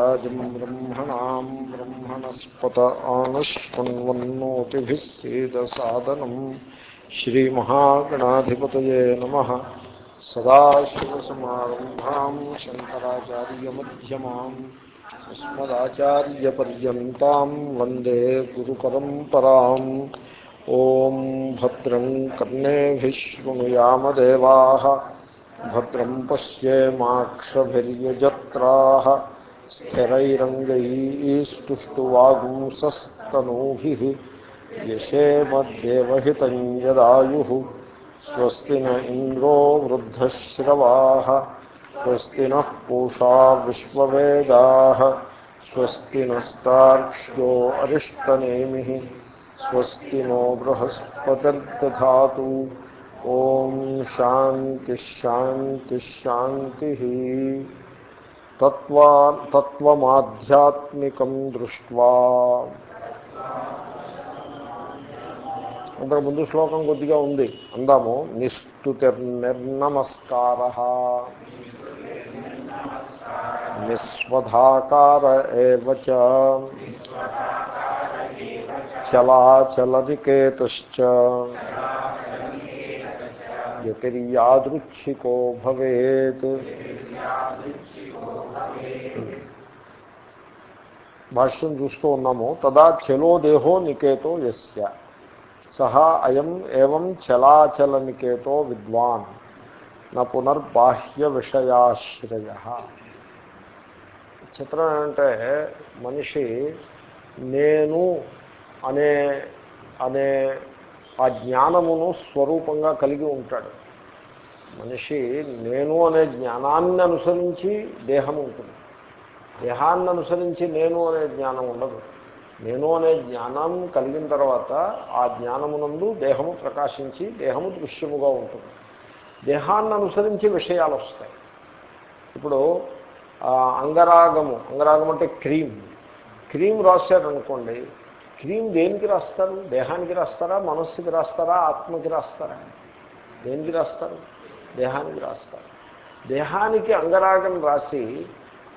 राजम् ब्रह्मणाम् ब्रह्मणस्पत आनश्वन्वन्नोतिभिः सीदसादनम् श्रीमहागणाधिपतये नमः। सदाशिवसमारम्भाम् शङ्कराचार्यमध्यमाम् अस्मदाचार्यपर्यन्ताम् वंदे गुरुपरम्पराम्। ॐ भद्रम् స్థిరైరంగైస్తువాగుంసూభి యశేమద్దేవహితం యదాయు స్వస్తి న ఇంద్రో వృద్ధశ్రవా స్వస్తి నూషా విశ్వవేదా స్వస్తి నస్తాక్ష్యో అరిష్టనేమి స్వస్తి నో బృహస్పతిర్దా ఓం శాంతిశాంతిశాంతి తత్వా తత్వమాధ్యాత్మికం దృష్ట్వా. అంతకు ముందు శ్లోకం కొద్దిగా ఉంది. అందాము నిస్తుతిర్నిర్నమస్కార. నిస్వధాకార ఏవచ చలాచలనికేతశ్చ. యతిర్యాదృచ్ఛికో భవేత్ భాష్యం చూస్తూ ఉన్నాము తదా చలో దేహో నికేతో యస్య సహా అయం ఏం చలాచల నికేతో విద్వాన్ నా పునర్బాహ్య విషయాశ్రయ చిత్రం ఏంటంటే మనిషి నేను అనే అనే ఆ జ్ఞానమును స్వరూపంగా కలిగి ఉంటాడు. మనిషి నేను అనే జ్ఞానాన్ని అనుసరించి దేహం ఉంటుంది. దేహాన్ని అనుసరించి నేను అనే జ్ఞానం ఉండదు. నేను అనే జ్ఞానం కలిగిన తర్వాత ఆ జ్ఞానమునందు దేహము ప్రకాశించి దేహము దృశ్యముగా ఉంటుంది. దేహాన్ని అనుసరించి విషయాలు వస్తాయి ఇప్పుడు అంగరాగము. అంగరాగం అంటే క్రీమ్. క్రీమ్ రాశారనుకోండి క్రీమ్ దేనికి రాస్తారు? దేహానికి రాస్తారా? మనస్సుకి రాస్తారా? ఆత్మకి రాస్తారా? దేనికి రాస్తారు? దేహానికి రాస్తారు. దేహానికి అంగరాగం రాసి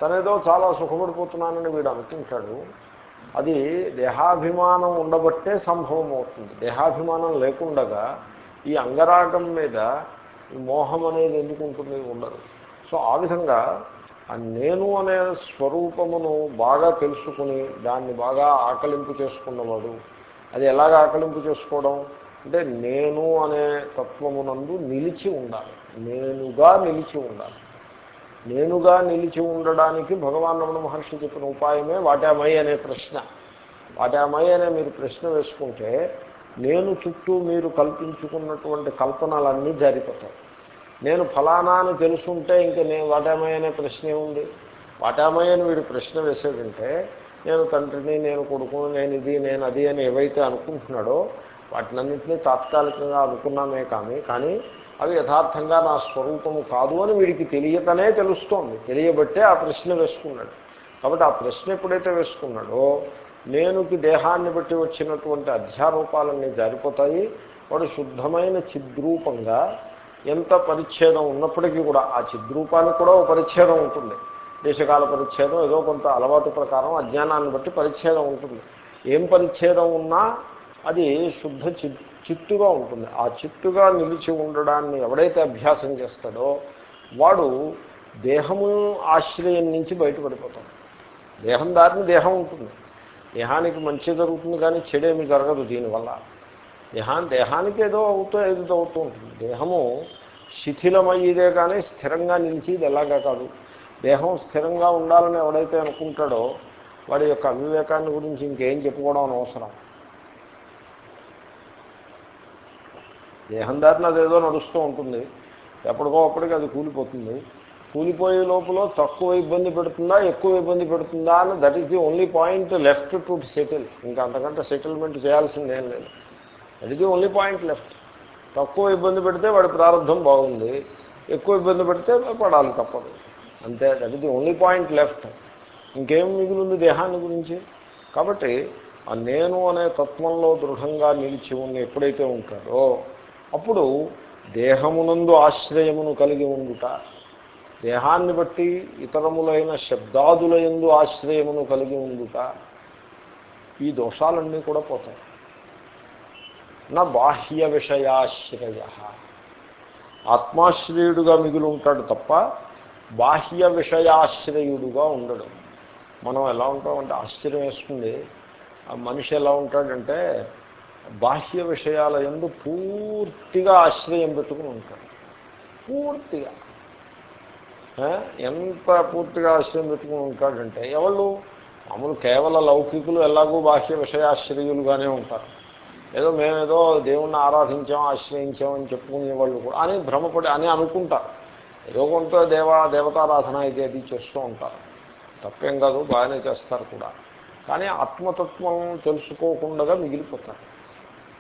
తనేదో చాలా సుఖపడిపోతున్నానని వీడు అనుకుంటాడు. అది దేహాభిమానం ఉండబట్టే సంభవం అవుతుంది దేహాభిమానం లేకుండగా ఈ అంగరాగం మీద మోహం అనేది ఎందుకు ఉంటుంది? ఉండదు. సో ఆ విధంగా ఆ నేను అనే స్వరూపమును బాగా తెలుసుకుని దాన్ని బాగా ఆకలింపు చేసుకున్నవాడు. అది ఎలాగ ఆకలింపు చేసుకోవడం? అంటే నేను అనే తత్వమునందు నిలిచి ఉండాలి. నేనుగా నిలిచి ఉండాలి. నేనుగా నిలిచి ఉండడానికి భగవాన్ రమణ మహర్షి చెప్పిన ఉపాయమే వాటామై అనే ప్రశ్న. వాటామై అనే మీరు ప్రశ్న వేసుకుంటే నేను చుట్టూ మీరు కల్పించుకున్నటువంటి కల్పనలన్నీ జారిపోతాయి. నేను ఫలానా అని తెలుసుంటే ఇంకా నేను వాటామయ్య అనే ప్రశ్నే ఉంది. వాటామయ్య అని వీడు ప్రశ్న వేసేటంటే నేను తండ్రిని నేను కొడుకుని నేను ఇది నేను అది అని ఏవైతే అనుకుంటున్నాడో వాటినన్నింటినీ తాత్కాలికంగా అనుకున్నామే కానీ కానీ అవి యథార్థంగా నా స్వరూపము కాదు అని వీడికి తెలియకనే తెలుస్తోంది. తెలియబట్టే ఆ ప్రశ్న వేసుకున్నాడు. కాబట్టి ఆ ప్రశ్న ఎప్పుడైతే వేసుకున్నాడో నేనుకి దేహాన్ని బట్టి వచ్చినటువంటి అధ్యారూపాలన్నీ జారిపోతాయి. వాడు శుద్ధమైన చిద్రూపంగా ఎంత పరిచ్ఛేదం ఉన్నప్పటికీ కూడా ఆ చిద్రూపానికి కూడా ఒక పరిచ్ఛేదం ఉంటుంది. దేశకాల పరిచ్ఛేదం ఏదో కొంత అలవాటు ప్రకారం అజ్ఞానాన్ని బట్టి పరిచ్ఛేదం ఉంటుంది. ఏం పరిచ్ఛేదం ఉన్నా అది శుద్ధ చిత్ చిత్తుగా ఉంటుంది. ఆ చిత్తుగా నిలిచి ఉండడాన్ని ఎవడైతే అభ్యాసం చేస్తాడో వాడు దేహము ఆశ్రయం నుంచి బయటపడిపోతాడు. దేహం దారిని దేహం ఉంటుంది. దేహానికి మంచి జరుగుతుంది కానీ చెడేమి జరగదు దీనివల్ల. దేహాన్ని దేహానికి ఏదో అవుతూ ఏదో అవుతూ ఉంటుంది. దేహము శిథిలమయ్యేదే కానీ స్థిరంగా నిలిచేది ఎలాగా కాదు. దేహం స్థిరంగా ఉండాలని ఎవడైతే అనుకుంటాడో వాడి యొక్క అవివేకాన్ని గురించి ఇంకేం చెప్పుకోవడం అనవసరం. దేహం దారిన అదేదో నడుస్తూ ఉంటుంది. ఎప్పటికో అప్పటికి అది కూలిపోతుంది. కూలిపోయే లోపల తక్కువ ఇబ్బంది పెడుతుందా ఎక్కువ ఇబ్బంది పెడుతుందా అని that is the only point left to settle ఇంకా అంతకంటే సెటిల్మెంట్ చేయాల్సిందేం లేదు. అది ది ఓన్లీ పాయింట్ లెఫ్ట్ తక్కువ ఇబ్బంది పెడితే వాడి ప్రారంభం బాగుంది. ఎక్కువ ఇబ్బంది పెడితే పడాలి తప్పదు. అంతే that the only point left ఇంకేం మిగిలింది దేహాన్ని గురించి? కాబట్టి ఆ నేను అనే తత్వంలో దృఢంగా నిలిచి ఉన్న ఎప్పుడైతే ఉంటారో అప్పుడు దేహమునందు ఆశ్రయమును కలిగి ఉండుట దేహాన్ని బట్టి ఇతరములైన శబ్దాదుల ఎందు ఆశ్రయమును కలిగి ఉండుట ఈ దోషాలన్నీ కూడా పోతాయి. నా బాహ్య విషయాశ్రయ. ఆత్మాశ్రయుడుగా మిగిలి ఉంటాడు తప్ప బాహ్య విషయాశ్రయుడుగా ఉండడు. మనం ఎలా ఉంటామంటే ఆశ్చర్యం వేస్తుంది. ఆ మనిషి ఎలా ఉంటాడంటే బాహ్య విషయాల ఎందు పూర్తిగా ఆశ్రయం పెట్టుకుని ఉంటాడు. పూర్తిగా. ఎంత పూర్తిగా ఆశ్రయం పెట్టుకుని ఉంటాడంటే ఎవళ్ళు? మామూలు కేవల లౌకికులు ఎలాగూ బాహ్య విషయాశ్రయులుగానే ఉంటారు. ఏదో మేమేదో దేవుణ్ణి ఆరాధించాం ఆశ్రయించాం అని చెప్పుకునే వాళ్ళు కూడా అని భ్రమపడి అని అనుకుంటారు. ఏదో కొంత దేవా దేవతారాధన అయితే అది చేస్తూ ఉంటారు. తప్పేం కాదు బాగానే చేస్తారు కూడా. కానీ ఆత్మతత్వం తెలుసుకోకుండా మిగిలిపోతారు.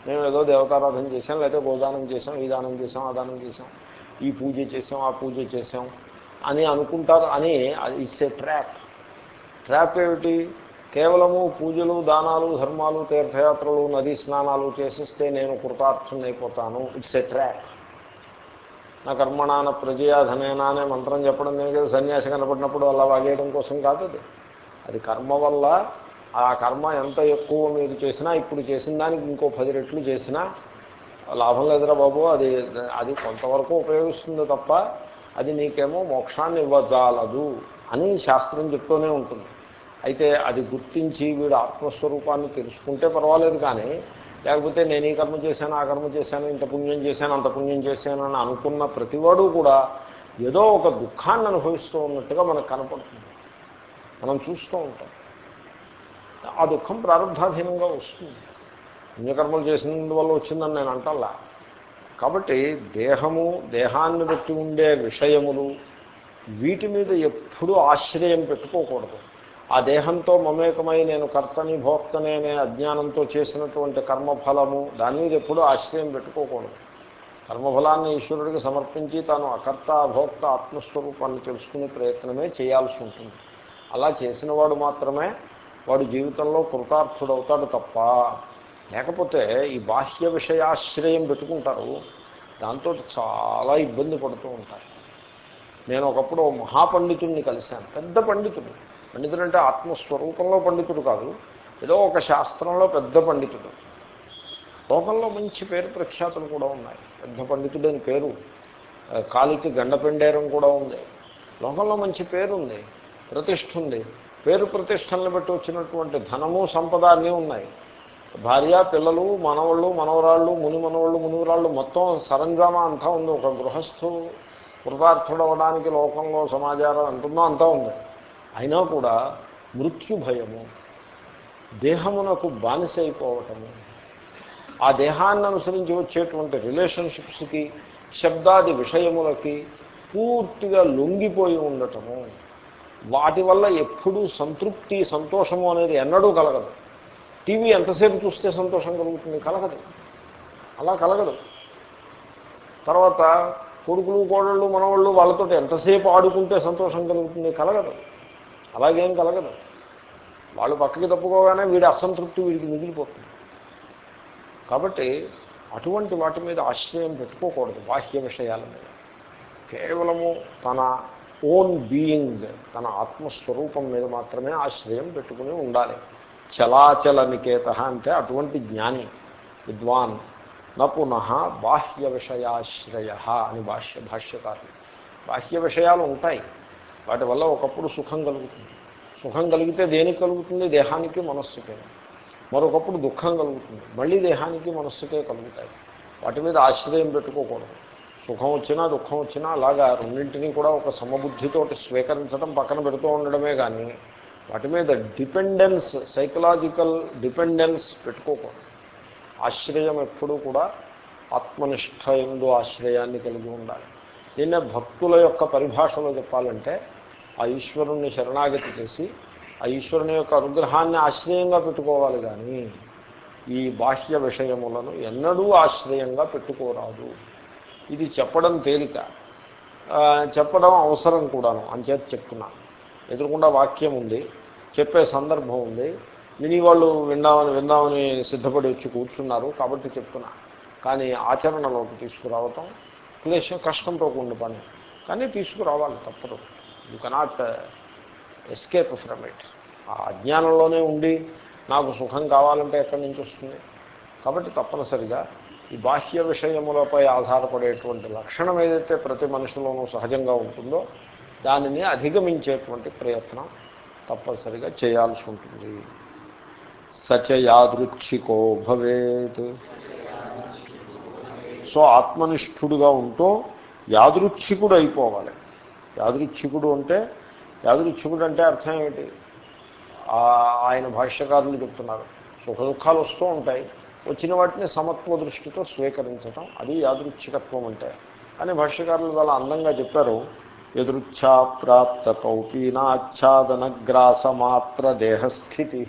మేము ఏదో దేవతారాధన చేసాం లేకపోతే గోదానం చేసాం ఈ దానం చేసాం ఆ దానం చేసాం ఈ పూజ చేసాం ఆ పూజ చేసాం అని అనుకుంటారు. అని ఇట్స్ ఏ ట్రాప్ ట్రాప్ ఏమిటి? కేవలము పూజలు దానాలు ధర్మాలు తీర్థయాత్రలు నదీ స్నానాలు చేసిస్తే నేను కృతార్థునైపోతాను అయిపోతాను ఇట్స్ ఎ ట్రాక్ నా కర్మణాన ప్రజయాధనేనా అనే మంత్రం చెప్పడం నేను కదా సన్యాసి కనపడినప్పుడు అలా వాగేయడం కోసం కాదు అది. అది కర్మ వల్ల ఆ కర్మ ఎంత ఎక్కువ మీరు చేసినా ఇప్పుడు చేసిన దానికి ఇంకో పది రెట్లు చేసినా లాభం లేదురా బాబు అది అది కొంతవరకు ఉపయోగిస్తుంది తప్ప అది నీకేమో మోక్షాన్ని ఇవ్వజాలదు అని శాస్త్రం చెప్తూనే ఉంటుంది. అయితే అది గుర్తించి వీడు ఆత్మస్వరూపాన్ని తెలుసుకుంటే పర్వాలేదు కానీ లేకపోతే నేను ఈ కర్మ చేశాను ఆ కర్మ చేశాను ఇంత పుణ్యం చేశాను అంత పుణ్యం చేశాను అని అనుకున్న ప్రతివాడు కూడా ఏదో ఒక దుఃఖాన్ని అనుభవిస్తూ ఉన్నట్టుగా మనకు కనపడుతుంది. మనం చూస్తూ ఉంటాం. ఆ దుఃఖం ప్రారంభాధీనంగా వస్తుంది. పుణ్యకర్మలు చేసినందువల్ల వచ్చిందని నేను అంటల్లా. కాబట్టి దేహము దేహాన్ని బట్టి ఉండే విషయములు వీటి మీద ఎప్పుడూ ఆశ్రయం పెట్టుకోకూడదు. ఆ దేహంతో మమేకమై నేను కర్తని భోక్తనే అనే అజ్ఞానంతో చేసినటువంటి కర్మఫలము దాని మీద ఎప్పుడూ ఆశ్రయం పెట్టుకోకూడదు. కర్మఫలాన్ని ఈశ్వరుడికి సమర్పించి తాను అకర్త భోక్త ఆత్మస్వరూపాన్ని తెలుసుకునే ప్రయత్నమే చేయాల్సి ఉంటుంది. అలా చేసిన వాడు మాత్రమే వాడు జీవితంలో కృతార్థుడవుతాడు తప్ప లేకపోతే ఈ బాహ్య విషయాశ్రయం పెట్టుకుంటారు. దాంతో చాలా ఇబ్బంది పడుతూ ఉంటారు. నేను ఒకప్పుడు మహాపండితుడిని కలిశాను పెద్ద పండితుడు. పండితుడు అంటే ఆత్మస్వరూపంలో పండితుడు కాదు ఏదో ఒక శాస్త్రంలో పెద్ద పండితుడు. లోకంలో మంచి పేరు ప్రఖ్యాతులు కూడా ఉన్నాయి. పెద్ద పండితుడు అని పేరు కాలికి గండపెండేరం కూడా ఉంది. లోకంలో మంచి పేరు ఉంది ప్రతిష్ఠ ఉంది. పేరు ప్రతిష్టలను బట్టి వచ్చినటువంటి ధనము సంపద అన్నీ ఉన్నాయి. భార్య పిల్లలు మనవాళ్ళు మనవరాళ్ళు ముని మనవాళ్ళు మునివరాళ్ళు మొత్తం సరంజామా అంతా ఉంది. ఒక గృహస్థు కృతార్థుడవడానికి లోకంలో సమాచారం ఎంత అంతా ఉంది. అయినా కూడా మృత్యు భయము దేహమునకు బానిస అయిపోవటము ఆ దేహాన్ని అనుసరించి వచ్చేటువంటి రిలేషన్షిప్స్కి శబ్దాది విషయములకి పూర్తిగా లొంగిపోయి ఉండటము వాటి వల్ల ఎప్పుడూ సంతృప్తి సంతోషము అనేది ఎన్నడూ కలగదు. టీవీ ఎంతసేపు చూస్తే సంతోషం కలుగుతుంది? కలగదు. అలా కలగదు. తర్వాత కొడుకులు కోడళ్ళు మనవాళ్ళు వాళ్ళతో ఎంతసేపు ఆడుకుంటే సంతోషం కలుగుతుంది? కలగదు. అలాగేం కలగదు. వాళ్ళు పక్కకి తప్పుకోగానే వీడి అసంతృప్తి వీడికి మిగిలిపోతుంది. కాబట్టి అటువంటి వాటి మీద ఆశ్రయం పెట్టుకోకూడదు బాహ్య విషయాల మీద. కేవలము తన ఓన్ బీయింగ్ తన ఆత్మస్వరూపం మీద మాత్రమే ఆశ్రయం పెట్టుకుని ఉండాలి. చలాచల నికేత అంటే అటువంటి జ్ఞాని విద్వాన్ న పునః బాహ్య విషయాశ్రయ అని భాష్య భాష్యకారులు. బాహ్య విషయాలు ఉంటాయి. వాటి వల్ల ఒకప్పుడు సుఖం కలుగుతుంది. సుఖం కలిగితే దేనికి కలుగుతుంది? దేహానికి మనస్సుకే. మరొకప్పుడు దుఃఖం కలుగుతుంది. మళ్ళీ దేహానికి మనస్సుకే కలుగుతాయి. వాటి మీద ఆశ్రయం పెట్టుకోకూడదు. సుఖం వచ్చినా దుఃఖం వచ్చినా అలాగా రెండింటినీ కూడా ఒక సమబుద్ధితోటి స్వీకరించడం పక్కన పెడుతూ ఉండడమే కానీ వాటి మీద డిపెండెన్స్ సైకలాజికల్ డిపెండెన్స్ పెట్టుకోకూడదు. ఆశ్రయం ఎప్పుడూ కూడా ఆత్మనిష్ట ఎందు ఆశ్రయాన్ని కలిగి ఉండాలి. దీన్నే భక్తుల యొక్క పరిభాషలో చెప్పాలంటే ఆ ఈశ్వరుణ్ణి శరణాగతి చేసి ఆ ఈశ్వరుని యొక్క అనుగ్రహాన్ని ఆశ్రయంగా పెట్టుకోవాలి కానీ ఈ బాహ్య విషయములను ఎన్నడూ ఆశ్రయంగా పెట్టుకోరాదు. ఇది చెప్పడం తేలిక. చెప్పడం అవసరం కూడాను. అంచేత చెప్తున్నాను ఎదురుకుండా వాక్యం ఉంది. చెప్పే సందర్భం ఉంది. విని వాళ్ళు విందామని విందామని సిద్ధపడి వచ్చి కూర్చున్నారు. కాబట్టి చెప్తున్నా. కానీ ఆచరణలోకి తీసుకురావటం క్లేశం కష్టంతో కూడిన పని. కానీ తీసుకురావాలి తప్పదు. You cannot escape from it ఆ అజ్ఞానంలోనే ఉండి నాకు సుఖం కావాలంటే ఎక్కడి నుంచి వస్తుంది? కాబట్టి తప్పనిసరిగా ఈ బాహ్య విషయములపై ఆధారపడేటువంటి లక్షణం ఏదైతే ప్రతి మనిషిలోనూ సహజంగా ఉంటుందో దానిని అధిగమించేటువంటి ప్రయత్నం తప్పనిసరిగా చేయాల్సి ఉంటుంది. సచ యాదృచ్ఛికో భవేత్. సో ఆత్మనిష్ఠుడుగా ఉంటూ యాదృచ్ఛికుడు అయిపోవాలి యాదృచ్ఛికుడు అంటే యాదృచ్ఛికుడు అంటే అర్థం ఏమిటి ఆయన భాష్యకారులు చెప్తున్నారు. సుఖ దుఃఖాలు వస్తూ ఉంటాయి. వచ్చిన వాటిని సమత్వ దృష్టితో స్వీకరించటం అది యాదృచ్ఛికత్వం అంటే. అని భాష్యకారులు చాలా అందంగా చెప్పారు. ఎదృచ్ఛా ప్రాప్త కౌపీనాచ్ఛాదనగ్రాసమాత్ర దేహస్థితి.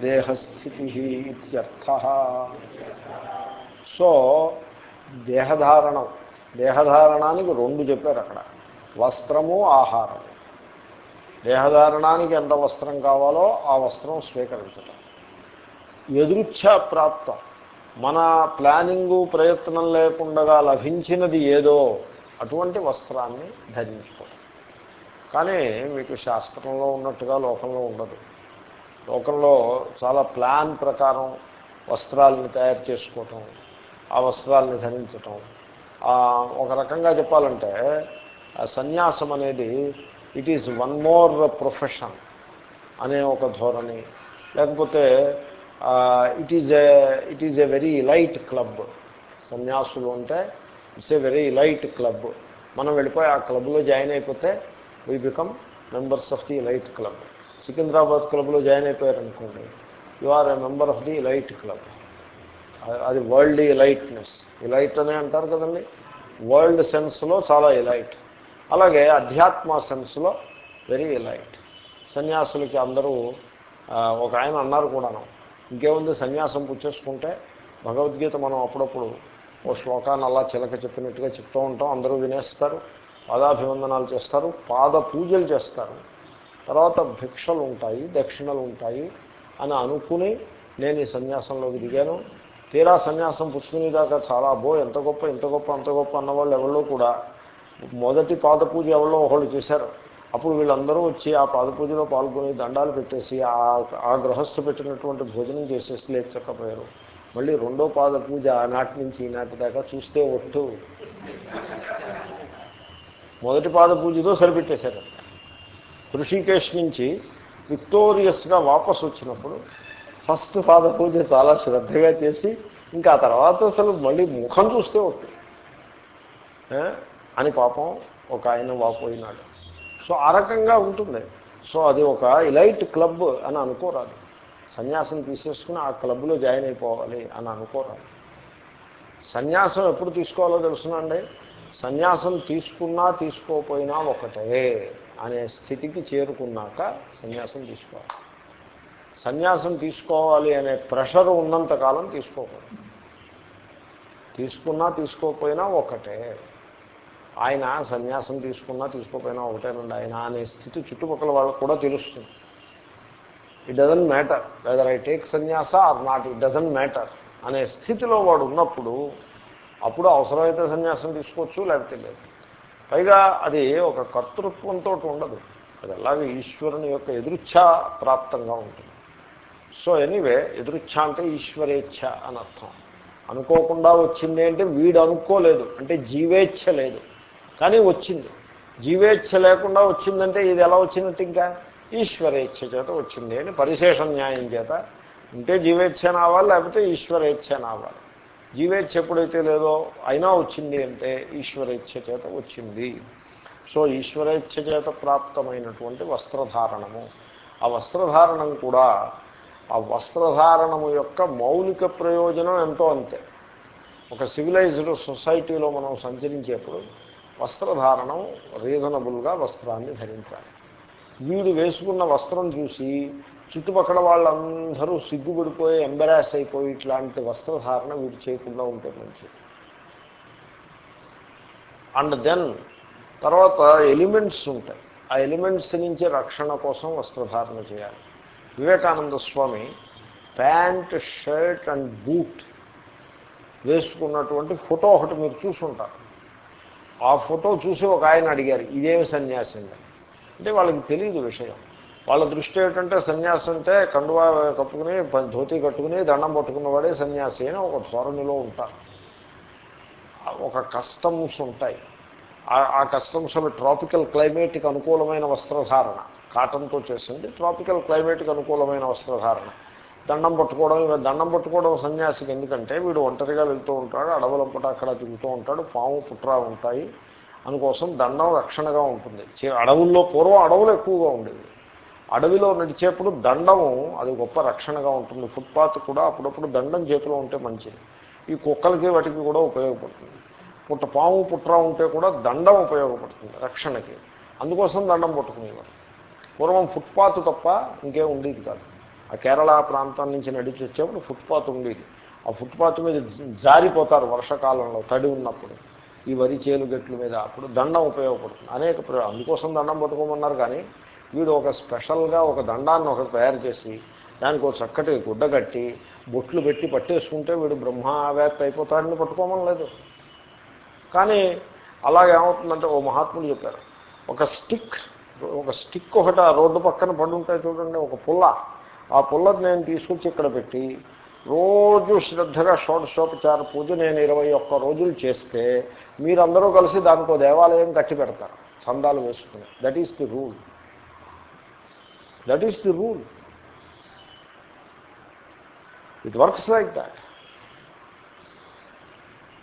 దేహస్థితి ఇత్యర్థ. సో దేహధారణం. దేహధారణానికి రెండు చెప్పారు అక్కడ. వస్త్రము ఆహారము. దేహధారణానికి ఎంత వస్త్రం కావాలో ఆ వస్త్రం స్వీకరించడం ఎదురుచ్ఛ ప్రాప్తం మన ప్లానింగు ప్రయత్నం లేకుండా లభించినది ఏదో అటువంటి వస్త్రాన్ని ధరించుకోవడం కానీ మీకు శాస్త్రంలో ఉన్నట్టుగా లోకంలో ఉండదు. లోకంలో చాలా ప్లాన్ ప్రకారం వస్త్రాలను తయారు చేసుకోవటం ఆ వస్త్రాలని ధరించటం. ఒక రకంగా చెప్పాలంటే సన్యాసం అనేది it is one more profession అనే ఒక ధోరణి. లేకపోతే it is a it is a very elite club సన్యాసులు అంటే it's a very elite club మనం వెళ్ళిపోయి ఆ క్లబ్లో జాయిన్ అయిపోతే we become members of the elite club Secunderabad క్లబ్లో జాయిన్ అయిపోయారు అనుకోండి you are a member of the elite club అది వరల్డ్ ఇలైట్నెస్ ఇలైట్ అనే అంటారు కదండి? వరల్డ్ సెన్స్లో చాలా ఇలైట్ అలాగే అధ్యాత్మ సెన్స్లో వెరీ ఇలైట్ సన్యాసులకి అందరూ ఒక ఆయన అన్నారు కూడాను. ఇంకేముంది సన్యాసం పుచ్చేసుకుంటే భగవద్గీత మనం అప్పుడప్పుడు ఓ శ్లోకాన్ని అలా చిలక చెప్పినట్టుగా చెప్తూ ఉంటాం. అందరూ వినేస్తారు పాదాభివందనాలు చేస్తారు పాద పూజలు చేస్తారు. తర్వాత భిక్షలు ఉంటాయి దక్షిణలు ఉంటాయి అని అనుకుని నేను ఈ సన్యాసంలోకి దిగాను. తీరా సన్యాసం పుచ్చుకునేదాకా చాలా అబ్బో ఎంత గొప్ప ఎంత గొప్ప అంత గొప్ప అన్నవాళ్ళు ఎవరో కూడా మొదటి పాద పూజ ఎవరో ఒకళ్ళు చేశారు. అప్పుడు వీళ్ళందరూ వచ్చి ఆ పాద పూజలో పాల్గొని దండాలు పెట్టేసి ఆ గృహస్థు పెట్టినటువంటి భోజనం చేసేసి లేచకపోయారు. మళ్ళీ రెండో పాద పూజ ఆనాటి నుంచి ఈనాటి దాకా చూస్తే ఒట్టు. మొదటి పాద పూజతో సరిపెట్టేశారు. ఋషికేశ్ నుంచి విక్టోరియస్గా వాపసు వచ్చినప్పుడు ఫస్ట్ పాద పూజ చాలా శ్రద్ధగా చేసి ఇంకా ఆ తర్వాత అసలు మళ్ళీ ముఖం చూస్తే ఒకటి అని పాపం ఒక ఆయన వాపోయినాడు. సో ఆ రకంగా ఉంటుంది. సో అది ఒక ఇలైట్ క్లబ్ అని అనుకోరాదు. సన్యాసం తీసేసుకుని ఆ క్లబ్లో జాయిన్ అయిపోవాలి అని అనుకోరాదు. సన్యాసం ఎప్పుడు తీసుకోవాలో తెలుసునండి? సన్యాసం తీసుకున్నా తీసుకోకపోయినా ఒకటే అనే స్థితికి చేరుకున్నాక సన్యాసం తీసుకోవాలి. సన్యాసం తీసుకోవాలి అనే ప్రెషర్ ఉన్నంతకాలం తీసుకోకూడదు. తీసుకున్నా తీసుకోకపోయినా ఒకటే. ఆయన సన్యాసం తీసుకున్నా తీసుకోకపోయినా ఒకటేనండి ఆయన అనే స్థితి చుట్టుపక్కల వాళ్ళకు కూడా తెలుస్తుంది. It doesn't matter whether I take sannyasa or not it doesn't matter అనే స్థితిలో వాడు ఉన్నప్పుడు అప్పుడు అవసరమైతే సన్యాసం తీసుకోవచ్చు లేకపోతే లేదు. పైగా అది ఒక కర్తృత్వంతో ఉండదు. అది అలాగే ఈశ్వరుని యొక్క ఎదురుచ్ఛా ప్రాప్తంగా ఉంటుంది. సో ఎనీవే ఎదురుచ్ఛ అంటే ఈశ్వరేచ్ఛ అని అర్థం అనుకోకుండా వచ్చింది అంటే వీడు అనుకోలేదు అంటే జీవేచ్ఛ లేదు. కానీ వచ్చింది. జీవేచ్ఛ లేకుండా వచ్చిందంటే ఇది ఎలా వచ్చినట్టు ఇంకా? ఈశ్వరేచ్ఛ చేత వచ్చింది అని పరిశేష న్యాయం చేత ఉంటే జీవేచ్ఛ నావాలి లేకపోతే ఈశ్వరేచ్ఛ నావాలి. జీవేచ్ఛ ఎప్పుడైతే లేదో అయినా వచ్చింది అంటే ఈశ్వరేచ్ఛ చేత వచ్చింది. సో ఈశ్వరేచ్ఛ చేత ప్రాప్తమైనటువంటి వస్త్రధారణము. ఆ వస్త్రధారణం కూడా ఆ వస్త్రధారణము యొక్క మౌలిక ప్రయోజనం ఎంతో అంతే. ఒక సివిలైజ్డ్ సొసైటీలో మనం సంచరించేప్పుడు వస్త్రధారణం రీజనబుల్గా వస్త్రాన్ని ధరించాలి. వీడు వేసుకున్న వస్త్రం చూసి చుట్టుపక్కల వాళ్ళందరూ సిగ్గుపడిపోయి ఎంబరాస్ అయిపోయి ఇట్లాంటి వస్త్రధారణ వీడు చేయకుండా ఉంటే మంచిది. అండ్ దెన్ తర్వాత ఎలిమెంట్స్ ఉంటాయి. ఆ ఎలిమెంట్స్ నుంచి రక్షణ కోసం వస్త్రధారణ చేయాలి. Vivekananda Swami pant shirt and boot వేసుకున్నటువంటి ఫోటో ఒకటి మీరు చూసుంటారు. ఆ ఫోటో చూసి ఒక ఆయన అడిగారు ఇదేమి సన్యాసి? అంటే వాళ్ళకి తెలియదు విషయం. వాళ్ళ దృష్టి ఏమిటంటే సన్యాసి అంటే కండువా కప్పుకుని ధోతి కట్టుకుని దండం పట్టుకున్నవాడే సన్యాసి అని ఒక ధోరణిలో ఉంటారు. ఒక కస్టమ్స్ ఉంటాయి. ఆ కస్టమ్స్లో ట్రాపికల్ క్లైమేట్కి అనుకూలమైన వస్త్రధారణ. కాటన్తో చేసింది. ట్రాపికల్ క్లైమేట్కి అనుకూలమైన వస్త్రధారణ. దండం పట్టుకోవడం దండం పట్టుకోవడం సన్యాసికి ఎందుకంటే వీడు ఒంటరిగా వెళ్తూ ఉంటాడు అడవులంపట అక్కడ తిరుగుతూ ఉంటాడు పాము పుట్ర ఉంటాయి. అందుకోసం దండం రక్షణగా ఉంటుంది. అడవుల్లో పూర్వం అడవులు ఎక్కువగా ఉండేవి. అడవిలో నడిచేప్పుడు దండము అది గొప్ప రక్షణగా ఉంటుంది. ఫుట్పాత్ కూడా అప్పుడప్పుడు దండం చేతిలో ఉంటే మంచిది. ఈ కుక్కలకి వాటికి కూడా ఉపయోగపడుతుంది. పుట్ట పాము పుట్ర ఉంటే కూడా దండం ఉపయోగపడుతుంది రక్షణకి. అందుకోసం దండం పట్టుకునేవారు. పూర్వం ఫుట్పాత్ తప్ప ఇంకేం ఉండేది కాదు. ఆ కేరళ ప్రాంతం నుంచి నడిచి వచ్చేప్పుడు ఫుట్పాత్ ఉండేది. ఆ ఫుట్పాత్ మీద జారిపోతారు వర్షాకాలంలో తడి ఉన్నప్పుడు. ఈ వరి చేలు గట్ల మీద అప్పుడు దండం ఉపయోగపడుతుంది. అనేక అందుకోసం దండం పట్టుకోమన్నారు కానీ వీడు ఒక స్పెషల్గా ఒక దండాన్ని ఒకటి తయారు చేసి దానికి ఒక చక్కటి గుడ్డ కట్టి బొట్లు పెట్టి పట్టేసుకుంటే వీడు బ్రహ్మవేత్త అయిపోతాడని పట్టుకోమని లేదు. కానీ అలాగేమవుతుందంటే ఓ మహాత్ముడు చెప్పారు ఒక స్టిక్ ఒక స్టిక్ ఒకటి ఆ రోడ్డు పక్కన పండు ఉంటాయి చూడండి ఒక పుల్ల. ఆ పుల్లని నేను తీసుకొచ్చి ఇక్కడ పెట్టి రోజు శ్రద్ధగా షోడశోపచార పూజ నేను ఇరవై ఒక్క రోజులు చేస్తే మీరందరూ కలిసి దానికో దేవాలయం కట్టి పెడతారు చందాలు వేసుకుని. That is the rule that is the rule it works like that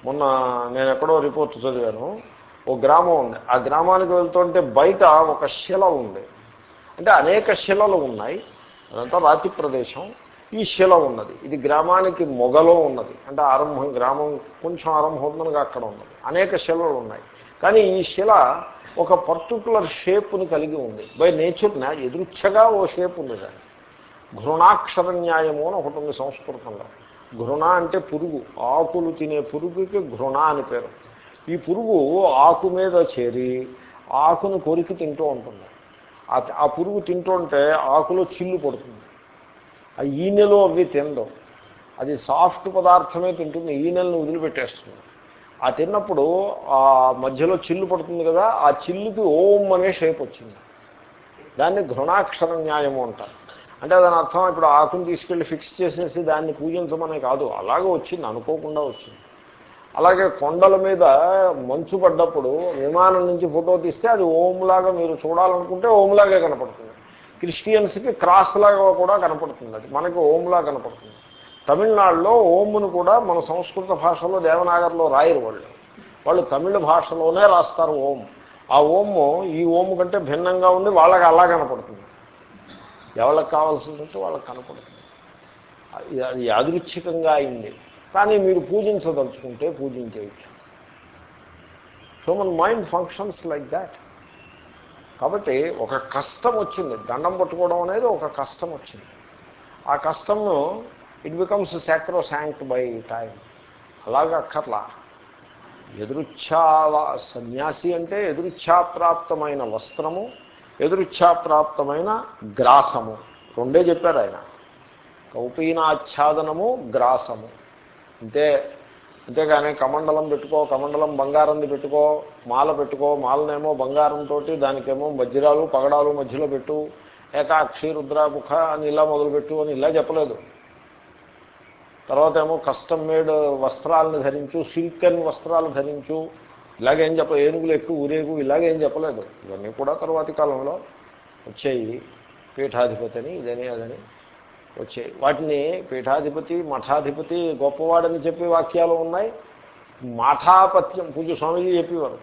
మొన్న నేను ఎక్కడో రిపోర్ట్ చదివాను. ఓ గ్రామం ఉంది. ఆ గ్రామానికి వెళ్తుంటే బయట ఒక శిల ఉంది. అంటే అనేక శిలలు ఉన్నాయి. అదంతా రాతి ప్రదేశం. ఈ శిల ఉన్నది. ఇది గ్రామానికి మొగలో ఉన్నది. అంటే ఆరంభం గ్రామం కొంచెం ఆరంభం అక్కడ ఉన్నది. అనేక శిలలు ఉన్నాయి. కానీ ఈ శిల ఒక పర్టికులర్ షేప్ని కలిగి ఉంది. బై నేచర్ ఎదురుచ్చగా ఓ షేప్ ఉంది దాన్ని ఘృణాక్షర న్యాయము అని ఒకటి ఉంది సంస్కృతంలో. ఘృణ అంటే పురుగు. ఆకులు తినే పురుగుకి ఘృణ అని పేరు. ఈ పురుగు ఆకు మీద చేరి ఆకును కొరికి తింటూ ఉంటుంది. ఆ పురుగు తింటుంటే ఆకులో చిల్లు పడుతుంది. ఆ ఈనెలు అవి తినడం అది సాఫ్ట్ పదార్థమే తింటుంది. ఈనెలను వదిలిపెట్టేస్తుంది. ఆ తిన్నప్పుడు ఆ మధ్యలో చిల్లు పడుతుంది కదా ఆ చిల్లుకి ఓం అనే షేప్ వచ్చింది. దాన్ని ఘృణాక్షర న్యాయము అంటారు. అంటే దాని అర్థం ఇప్పుడు ఆకుని తీసుకెళ్ళి ఫిక్స్ చేసేసి దాన్ని పూజించమనే కాదు. అలాగే వచ్చింది. అనుకోకుండా వచ్చింది. అలాగే కొండల మీద మంచు పడ్డప్పుడు విమానం నుంచి ఫోటో తీస్తే అది ఓంలాగా మీరు చూడాలనుకుంటే ఓంలాగే కనపడుతుంది. క్రిస్టియన్స్కి క్రాస్ లాగా కూడా కనపడుతుంది. అది మనకి ఓంలా కనపడుతుంది. తమిళనాడులో ఓమును కూడా మన సంస్కృత భాషలో దేవనాగర్లో రాయరు వాళ్ళు. వాళ్ళు తమిళ భాషలోనే రాస్తారు ఓం. ఆ ఓము ఈ ఓము కంటే భిన్నంగా ఉండి వాళ్ళకి అలా కనపడుతుంది. ఎవరికి కావాల్సిందంటే వాళ్ళకి కనపడుతుంది. అది యాదృచ్ఛికంగా అయింది. కానీ మీరు పూజించదలుచుకుంటే పూజించేయచ్చు. Human mind functions like that కాబట్టి ఒక కష్టం వచ్చింది. దండం పట్టుకోవడం అనేది ఒక కష్టం వచ్చింది. ఆ కష్టంను it becomes sacrosanct by time అలాగా అక్కర్లా. ఎదురుచ్ఛా సన్యాసి అంటే ఎదురుచ్ఛాప్రాప్తమైన వస్త్రము ఎదురుచ్ఛాప్రాప్తమైన గ్రాసము. రెండే చెప్పారు ఆయన. కౌపీనాచ్ఛాదనము గ్రాసము. అంతే అంతేగాని కమండలం పెట్టుకో కమండలం బంగారంది పెట్టుకో మాల పెట్టుకో మాలనేమో బంగారంతో దానికేమో వజ్రాలు పగడాలు మధ్యలో పెట్టు ఏకాక్షి రుద్రాముఖ అని ఇలా మొదలుపెట్టు అని ఇలా చెప్పలేదు. తర్వాత ఏమో కస్టమ్ మేడ్ వస్త్రాలను ధరించు సిల్కన్ వస్త్రాలు ధరించు ఇలాగేం చెప్ప ఏనుగులు ఎక్కువ ఊరేగు ఇలాగేం చెప్పలేదు. ఇవన్నీ కూడా తరువాతి కాలంలో వచ్చాయి. పీఠాధిపతి అని ఇదని అదని. వచ్చాయి వాటిని పీఠాధిపతి మఠాధిపతి గొప్పవాడని చెప్పే వాక్యాలు ఉన్నాయి. మాఠాపత్యం పూజ స్వామీజీ చెప్పేవారు.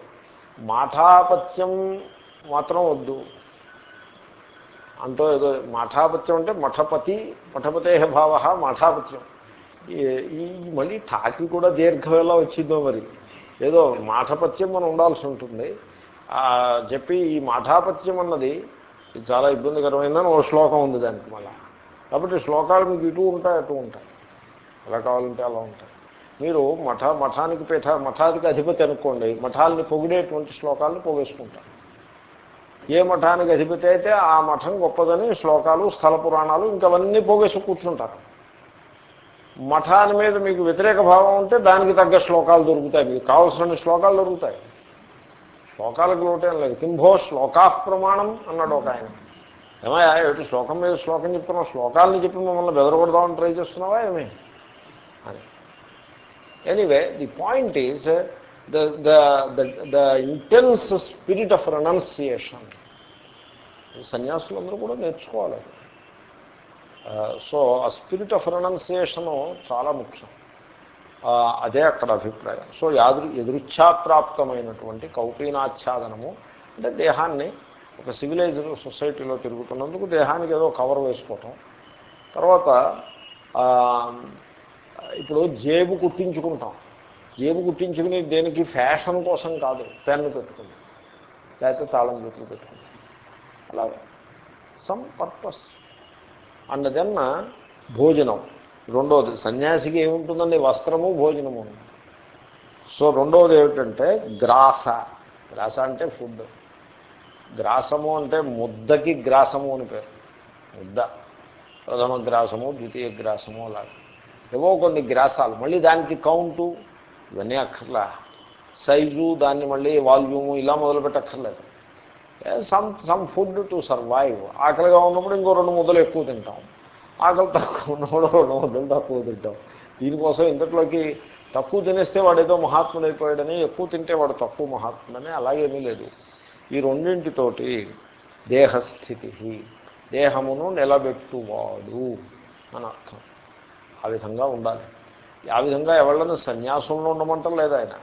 మాఠాపత్యం మాత్రం వద్దు. అంటూ ఏదో మఠాపత్యం అంటే మఠపతి మఠపతే భావ మఠాపత్యం. ఈ మళ్ళీ ఠాకి కూడా దీర్ఘవేళ వచ్చిందో మరి. ఏదో మాఠపత్యం మనం ఉండాల్సి ఉంటుంది. చెప్పి ఈ మాఠాపత్యం అన్నది ఇది చాలా ఇబ్బందికరమైందని ఓ శ్లోకం ఉంది దానికి మళ్ళా. కాబట్టి శ్లోకాలు మీకు ఇటు ఉంటాయి అటు ఉంటాయి. ఎలా కావాలంటే అలా ఉంటాయి. మీరు మఠ మఠానికి పీఠ మఠానికి అధిపతి అనుకోండి మఠాలని పొగిడేటువంటి శ్లోకాలను పొగేసుకుంటారు. ఏ మఠానికి అధిపతి అయితే ఆ మఠం గొప్పదని శ్లోకాలు స్థల పురాణాలు ఇంకవన్నీ పోగేసి కూర్చుంటారు. మఠాన్ని మీద మీకు వ్యతిరేక భావం ఉంటే దానికి తగ్గ శ్లోకాలు దొరుకుతాయి. మీకు కావలసిన శ్లోకాలు దొరుకుతాయి. శ్లోకాలకు లోటేం లేదు. కింభో శ్లోకా ప్రమాణం అన్నాడు ఒక ఆయన. ఏమయ్యా ఏమిటి శ్లోకం మీద శ్లోకం చెప్తున్నావు శ్లోకాలను చెప్పి మమ్మల్ని బెదరగొడదామని ట్రై చేస్తున్నావా ఏమి? అని anyway the point is the the the intense spirit of renunciation సన్యాసులందరూ కూడా నేర్చుకోవాలి. Uh, సో ఆ స్పిరిట్ ఆఫ్ రొనౌన్సియేషను చాలా ముఖ్యం. Uh, అదే అక్కడ అభిప్రాయం. సో యాదృ ఎదురుచ్ఛాప్రాప్తమైనటువంటి కౌపీనాచ్ఛాదనము అంటే దేహాన్ని ఒక సివిలైజ్డ్ సొసైటీలో తిరుగుతున్నందుకు దేహానికి ఏదో కవర్ వేసుకోవటం. తర్వాత ఇప్పుడు జేబు కుట్టించుకుంటాం. జేబు కుట్టించుకుని దేనికి ఫ్యాషన్ కోసం కాదు పెన్ను పెట్టుకుంది లేకపోతే తాళం చేతులు పెట్టుకుంది అలాగే. సమ్ పర్పస్ అండ్ దెన్ భోజనం. రెండవది సన్యాసికి ఏముంటుందండి? వస్త్రము భోజనము. సో రెండవది ఏమిటంటే గ్రాస. గ్రాస అంటే ఫుడ్ గ్రాసము అంటే ముద్దకి గ్రాసము అని పేరు. ముద్ద. ప్రథమ గ్రాసము ద్వితీయ గ్రాసము అలాగే. ఏవో కొన్ని గ్రాసాలు. మళ్ళీ దానికి కౌంటు ఇవన్నీ అక్కర్లా. సైజు దాన్ని మళ్ళీ వాల్యూము ఇలా మొదలుపెట్టక్కర్లేదు. Some some food to survive. ఆకలిగా ఉన్నప్పుడు ఇంకో రెండు ముద్దలు ఎక్కువ తింటాం. ఆకలి తక్కువ ఉన్నప్పుడు రెండు ముద్దలు తక్కువ తింటాం. దీనికోసం ఇంతట్లోకి తక్కువ తినేస్తే వాడేదో ఏదో మహాత్ముడు అయిపోయాడని ఎక్కువ తింటే వాడు తక్కువ మహాత్ముడని అలాగేమీ లేదు. ఈ రెండింటితోటి దేహస్థితి దేహమును నిలబెట్టువాడు అని అర్థం. ఆ విధంగా ఉండాలి. ఆ విధంగా ఎవళ్ళని సన్యాసంలో ఉండమంటారు లేదా ఆయన?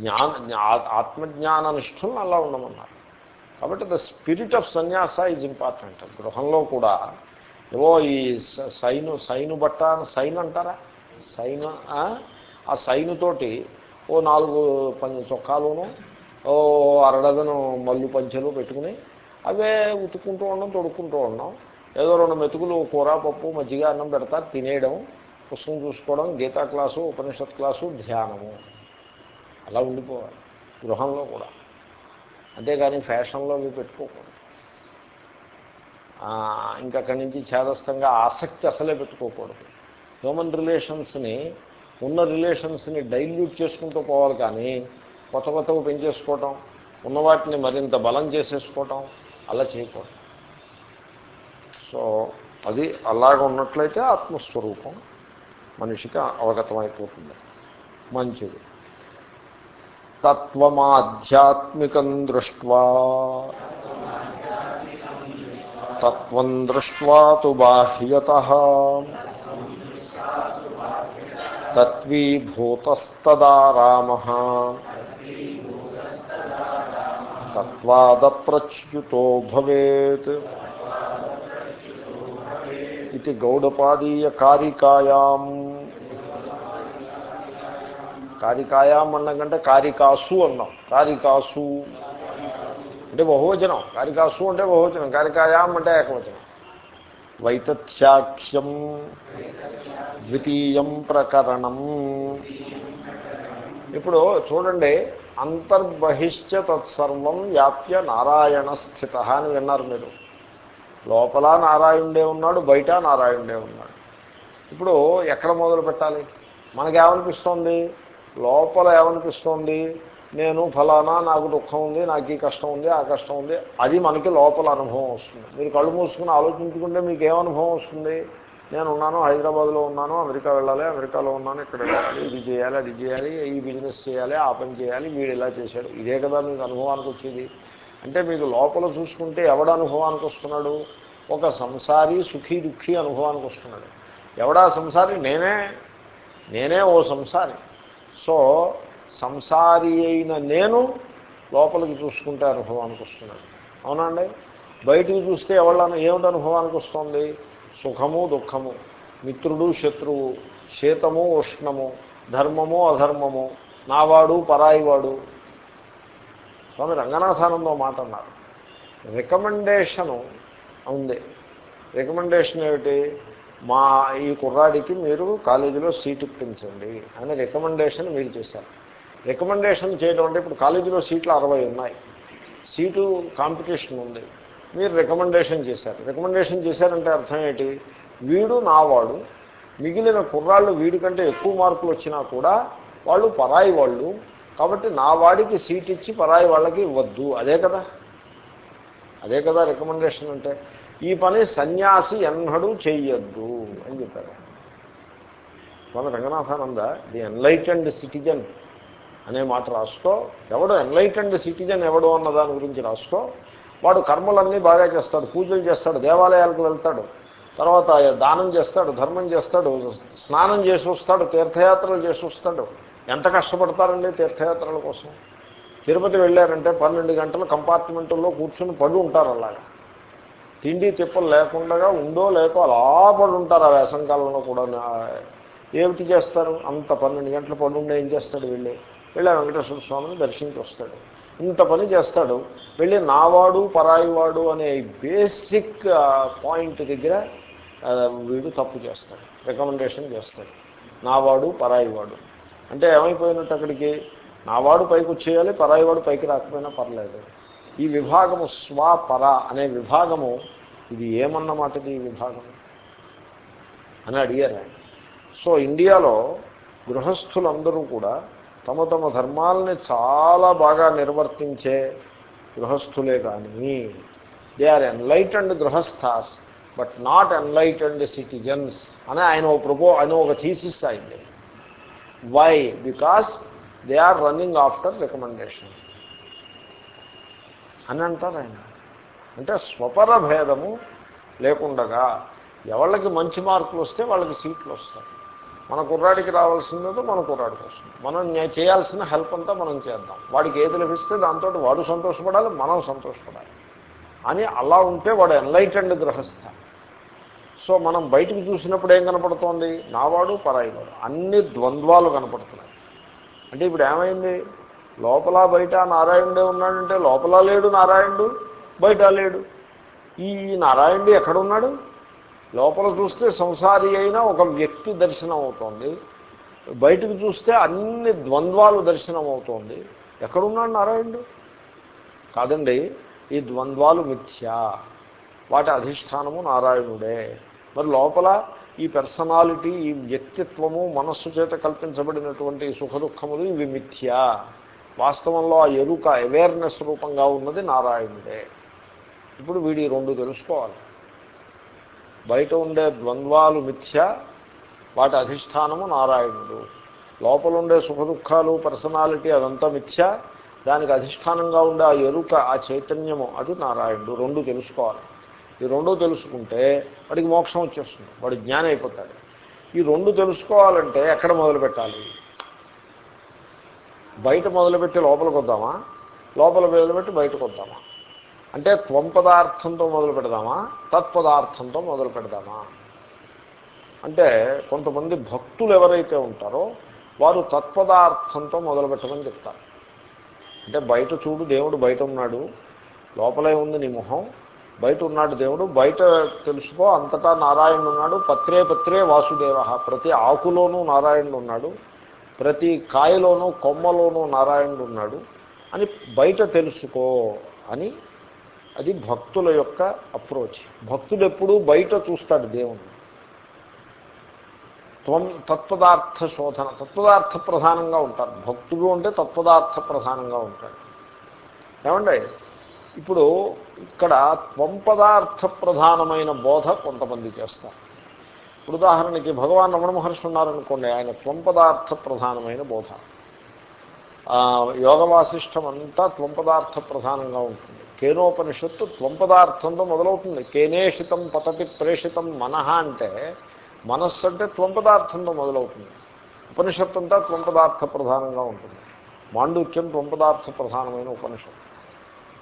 జ్ఞాన జ్ఞా- ఆత్మజ్ఞాన నిష్ఠులను అలా ఉండమన్నారు. కాబట్టి the spirit of sannyasa is important. గృహంలో కూడా ఏవో ఈ స- సైను సైను బట్ట సైన్ అంటారా? సైన్ ఆ? సైనుతోటి ఓ నాలుగు పని చొక్కాలును ఓ అరడదను మల్లు పంచెలు పెట్టుకుని అవే ఉతుక్కుంటూ ఉండడం తొడుక్కుంటూ ఉండడం ఏదో రెండు మెతుకులు కూర పప్పు మజ్జిగ అన్నం పెడతారు తినేయడం పుస్తకం చూసుకోవడం గీతా క్లాసు ఉపనిషత్ క్లాసు ధ్యానము. అలా ఉండిపోవాలి. గృహంలో కూడా. అంతేగాని ఫ్యాషన్లో అవి పెట్టుకోకూడదు. ఇంకా అక్కడి నుంచి ఛేదస్థంగా ఆసక్తి అసలే పెట్టుకోకూడదు. హ్యూమన్ రిలేషన్స్ని ఉన్న రిలేషన్స్ని డైల్యూట్ చేసుకుంటూ పోవాలి కానీ కొత్త కొత్తగా పెంచేసుకోవటం ఉన్న వాటిని మరింత బలం చేసేసుకోవటం అలా చేయకూడదు. సో అది అలాగ ఉన్నట్లయితే ఆత్మస్వరూపం మనిషికి అవగతమైపోతుంది. మంచిది. తత్వమాధ్యాత్మికం దృష్ట్వా. తత్వం దృష్ట్వా తు బాహ్యత. తత్వీభూతస్తదా రామ. తత్వాదప్రచ్యుతో భవేత్. ఇది గౌడపాదీయకారికాయాం కారికాయాం. కారికాయాం కంటే కారికాసు అన్నాం. కారికాసు అంటే బహువచనం. కారికాసు అంటే బహువచనం. కారికాయాం అంటే ఏకవచనం. వైతథ్యాఖ్యం ద్వితీయం ప్రకరణం. ఇప్పుడు చూడండి అంతర్బహిష్ట తత్సర్వం వ్యాప్య నారాయణ స్థిత అని విన్నారు మీరు. లోపల నారాయణుడే ఉన్నాడు బయట నారాయణుడే ఉన్నాడు. ఇప్పుడు ఎక్కడ మొదలు పెట్టాలి? మనకేమనిపిస్తోంది? లోపల ఏమనిపిస్తోంది? నేను ఫలానా నాకు దుఃఖం ఉంది నాకు ఈ కష్టం ఉంది ఆ కష్టం ఉంది. అది మనకి లోపల అనుభవం వస్తుంది. మీరు కళ్ళు మూసుకుని ఆలోచించుకుంటే మీకు ఏమనుభవం వస్తుంది? నేను ఉన్నాను హైదరాబాద్లో ఉన్నాను అమెరికా వెళ్ళాలి అమెరికాలో ఉన్నాను ఇక్కడ వెళ్ళాలి ఇది చేయాలి అది చేయాలి ఈ బిజినెస్ చేయాలి ఆ పని చేయాలి వీడు ఇలా చేశాడు. ఇదే కదా మీకు అనుభవానికి వచ్చేది. అంటే మీకు లోపల చూసుకుంటే ఎవడ అనుభవానికి వస్తున్నాడు? ఒక సంసారి సుఖీ దుఃఖీ అనుభవానికి వస్తున్నాడు. ఎవడా సంసారి? నేనే. నేనే ఓ సంసారి. సో సంసారి అయిన నేను లోపలికి చూసుకుంటే అనుభవానికి వస్తున్నాడు. అవునండి బయటికి చూస్తే ఎవళ్ళను ఏమిటి అనుభవానికి వస్తుంది? సుఖము దుఃఖము. మిత్రుడు శత్రువు. శీతము ఉష్ణము. ధర్మము అధర్మము. నావాడు పరాయివాడు. స్వామి రంగనాథానందో మాట అన్నారు. రికమెండేషను ఉంది. రికమెండేషన్ ఏమిటి? మా ఈ కుర్రాడికి మీరు కాలేజీలో సీట్ ఇప్పించండి అనే రికమెండేషన్ మీరు చేశారు. రికమెండేషన్ చేయడం అంటే ఇప్పుడు కాలేజీలో సీట్లు అరవై ఉన్నాయి. సీటు కాంపిటీషన్ ఉంది. మీరు రికమెండేషన్ చేశారు. రికమెండేషన్ చేశారంటే అర్థం ఏంటి? వీడు నావాడు మిగిలిన కుర్రాళ్ళు వీడికంటే ఎక్కువ మార్కులు వచ్చినా కూడా వాళ్ళు పరాయి వాళ్ళు. కాబట్టి నా వాడికి సీట్ ఇచ్చి పరాయి వాళ్ళకి ఇవ్వద్దు. అదే కదా? అదే కదా రికమెండేషన్ అంటే? ఈ పని సన్యాసి ఎన్నడూ చెయ్యొద్దు అని చెప్పారు. మన రంగనాథానంద ది ఎన్లైటెండ్ సిటిజన్ అనే మాట రాసుకో. ఎవడు ఎన్లైటెండ్ సిటిజన్ ఎవడు అన్న దాని గురించి రాసుకో. వాడు కర్మలన్నీ బాగా చేస్తాడు పూజలు చేస్తాడు దేవాలయాలకు వెళ్తాడు తర్వాత దానం చేస్తాడు ధర్మం చేస్తాడు స్నానం చేసి వస్తాడు తీర్థయాత్రలు చేసి వస్తాడు. ఎంత కష్టపడతారండి తీర్థయాత్రల కోసం? తిరుపతి వెళ్ళారంటే పన్నెండు గంటలు కంపార్ట్మెంట్లో కూర్చుని పడి ఉంటారు అలాగా. తిండి తిప్పలు లేకుండా ఉందో లేకో అలా పడి ఉంటారు ఆ వేసంకాలంలో కూడా. ఏమిటి చేస్తారు? అంత పన్నెండు గంటలు పడి ఉండే ఏం చేస్తాడు వెళ్ళి? వెళ్ళి ఆ వెంకటేశ్వర స్వామిని దర్శించి వస్తాడు. ఇంత పని చేస్తాడు. వెళ్ళి నావాడు పరాయివాడు అనే బేసిక్ పాయింట్ దగ్గర వీడు తప్పు చేస్తాడు. రికమెండేషన్ చేస్తాడు. నావాడు పరాయివాడు. అంటే ఏమైపోయినట్టు అక్కడికి? నావాడు పైకి వచ్చేయాలి పరాయివాడు పైకి రాకపోయినా పర్లేదు. ఈ విభాగము స్వ పర అనే విభాగము ఇది ఏమన్నమాటది ఈ విభాగం అని అడిగారు ఆయన. సో ఇండియాలో గృహస్థులందరూ కూడా తమ తమ ధర్మాలని చాలా బాగా నిర్వర్తించే గృహస్థులే కానీ they are enlightened గృహస్థాస్ but not enlightened citizens అని ఆయన ఒక ప్రపో ఆయన ఒక థీసిస్ అయింది why? Because they are running after recommendation. అని అంటారు ఆయన. అంటే స్వపర భేదము లేకుండగా ఎవళ్ళకి మంచి మార్కులు వస్తే వాళ్ళకి సీట్లు వస్తాయి. మన కుర్రాడికి రావాల్సిందో మన కుర్రాడికి వస్తుంది మనం చేయాల్సిన హెల్ప్ అంతా మనం చేద్దాం. వాడికి ఏది లభిస్తే దాంతో వాడు సంతోషపడాలి మనం సంతోషపడాలి. అని అలా ఉంటే వాడు ఎన్లైటెండ్ గ్రహస్థ సో మనం బయటకు చూసినప్పుడు ఏం కనపడుతోంది? నావాడు పరాయివాడు. అన్ని ద్వంద్వాలు కనపడుతున్నాయి. అంటే ఇప్పుడు ఏమైంది? లోపల బయట నారాయణుడే ఉన్నాడంటే లోపల లేడు నారాయణుడు బయట లేడు. ఈ నారాయణుడు ఎక్కడున్నాడు లోపల చూస్తే సంసారి అయినా ఒక వ్యక్తి దర్శనం అవుతోంది. బయటకు చూస్తే అన్ని ద్వంద్వాలు దర్శనం అవుతోంది. ఎక్కడున్నాడు నారాయణుడు? కాదండి ఈ ద్వంద్వాలు మిథ్యా. వాటి అధిష్టానము నారాయణుడే. మరి లోపల ఈ పర్సనాలిటీ ఈ వ్యక్తిత్వము మనస్సు చేత కల్పించబడినటువంటి సుఖ దుఃఖములు ఇవి మిథ్యా. వాస్తవంలో ఆ ఎరుక అవేర్నెస్ రూపంగా ఉన్నది నారాయణుడే. ఇప్పుడు వీడి రెండు తెలుసుకోవాలి. బయట ఉండే ద్వంద్వాలు మిథ్య వాటి అధిష్టానము నారాయణుడు. లోపల ఉండే సుఖ దుఃఖాలు పర్సనాలిటీ అదంతా మిథ్య దానికి అధిష్టానంగా ఉండే ఆ ఎరుక ఆ చైతన్యము అది నారాయణుడు. రెండు తెలుసుకోవాలి. ఈ రెండు తెలుసుకుంటే వాడికి మోక్షం వచ్చేస్తుంది. వాడు జ్ఞానం అయిపోతాడు. ఈ రెండు తెలుసుకోవాలంటే ఎక్కడ మొదలు పెట్టాలి? బయట మొదలుపెట్టి లోపలికి వద్దామా? లోపల మొదలుపెట్టి బయటకు వద్దామా? అంటే త్వం పదార్థంతో మొదలు పెడదామా? తత్పదార్థంతో మొదలు పెడదామా? అంటే కొంతమంది భక్తులు ఎవరైతే ఉంటారో వారు తత్పదార్థంతో మొదలు పెట్టమని చెప్తారు. అంటే బయట చూడు దేవుడు బయట ఉన్నాడు లోపలే ఉంది నీ మొహం బయట ఉన్నాడు దేవుడు బయట తెలుసుకో అంతటా నారాయణుడు ఉన్నాడు పత్రే పత్రే వాసుదేవ ప్రతి ఆకులోనూ నారాయణుడు ఉన్నాడు ప్రతి కాయలోనూ కొమ్మలోనూ నారాయణుడు ఉన్నాడు అని బయట తెలుసుకో అని అది భక్తుల యొక్క అప్రోచ్. భక్తుడు ఎప్పుడూ బయట చూస్తాడు దేవుణ్ణి. త్వం తత్పదార్థ శోధన. తత్పదార్థ ప్రధానంగా ఉంటారు భక్తుడు అంటే తత్పదార్థ ప్రధానంగా ఉంటాడు. ఏమండి? ఇప్పుడు ఇక్కడ త్వం పదార్థ ప్రధానమైన బోధ కొంతమంది చేస్తారు. ఇప్పుడు ఉదాహరణకి భగవాన్ రమణ మహర్షి ఉన్నారనుకోండి ఆయన త్వం పదార్థ ప్రధానమైన బోధ. యోగ వాసిష్టం అంతా త్వం పదార్థ ప్రధానంగా ఉంటుంది. కేనోపనిషత్తు త్వం పదార్థంతో మొదలవుతుంది. కేనేషితం పతతి ప్రేషితం మనహ అంటే మనస్సు అంటే త్వం పదార్థంతో మొదలవుతుంది. ఉపనిషత్తు అంతా త్వం పదార్థ ప్రధానంగా ఉంటుంది. మాండూక్యం త్వం పదార్థ ప్రధానమైన ఉపనిషత్తు.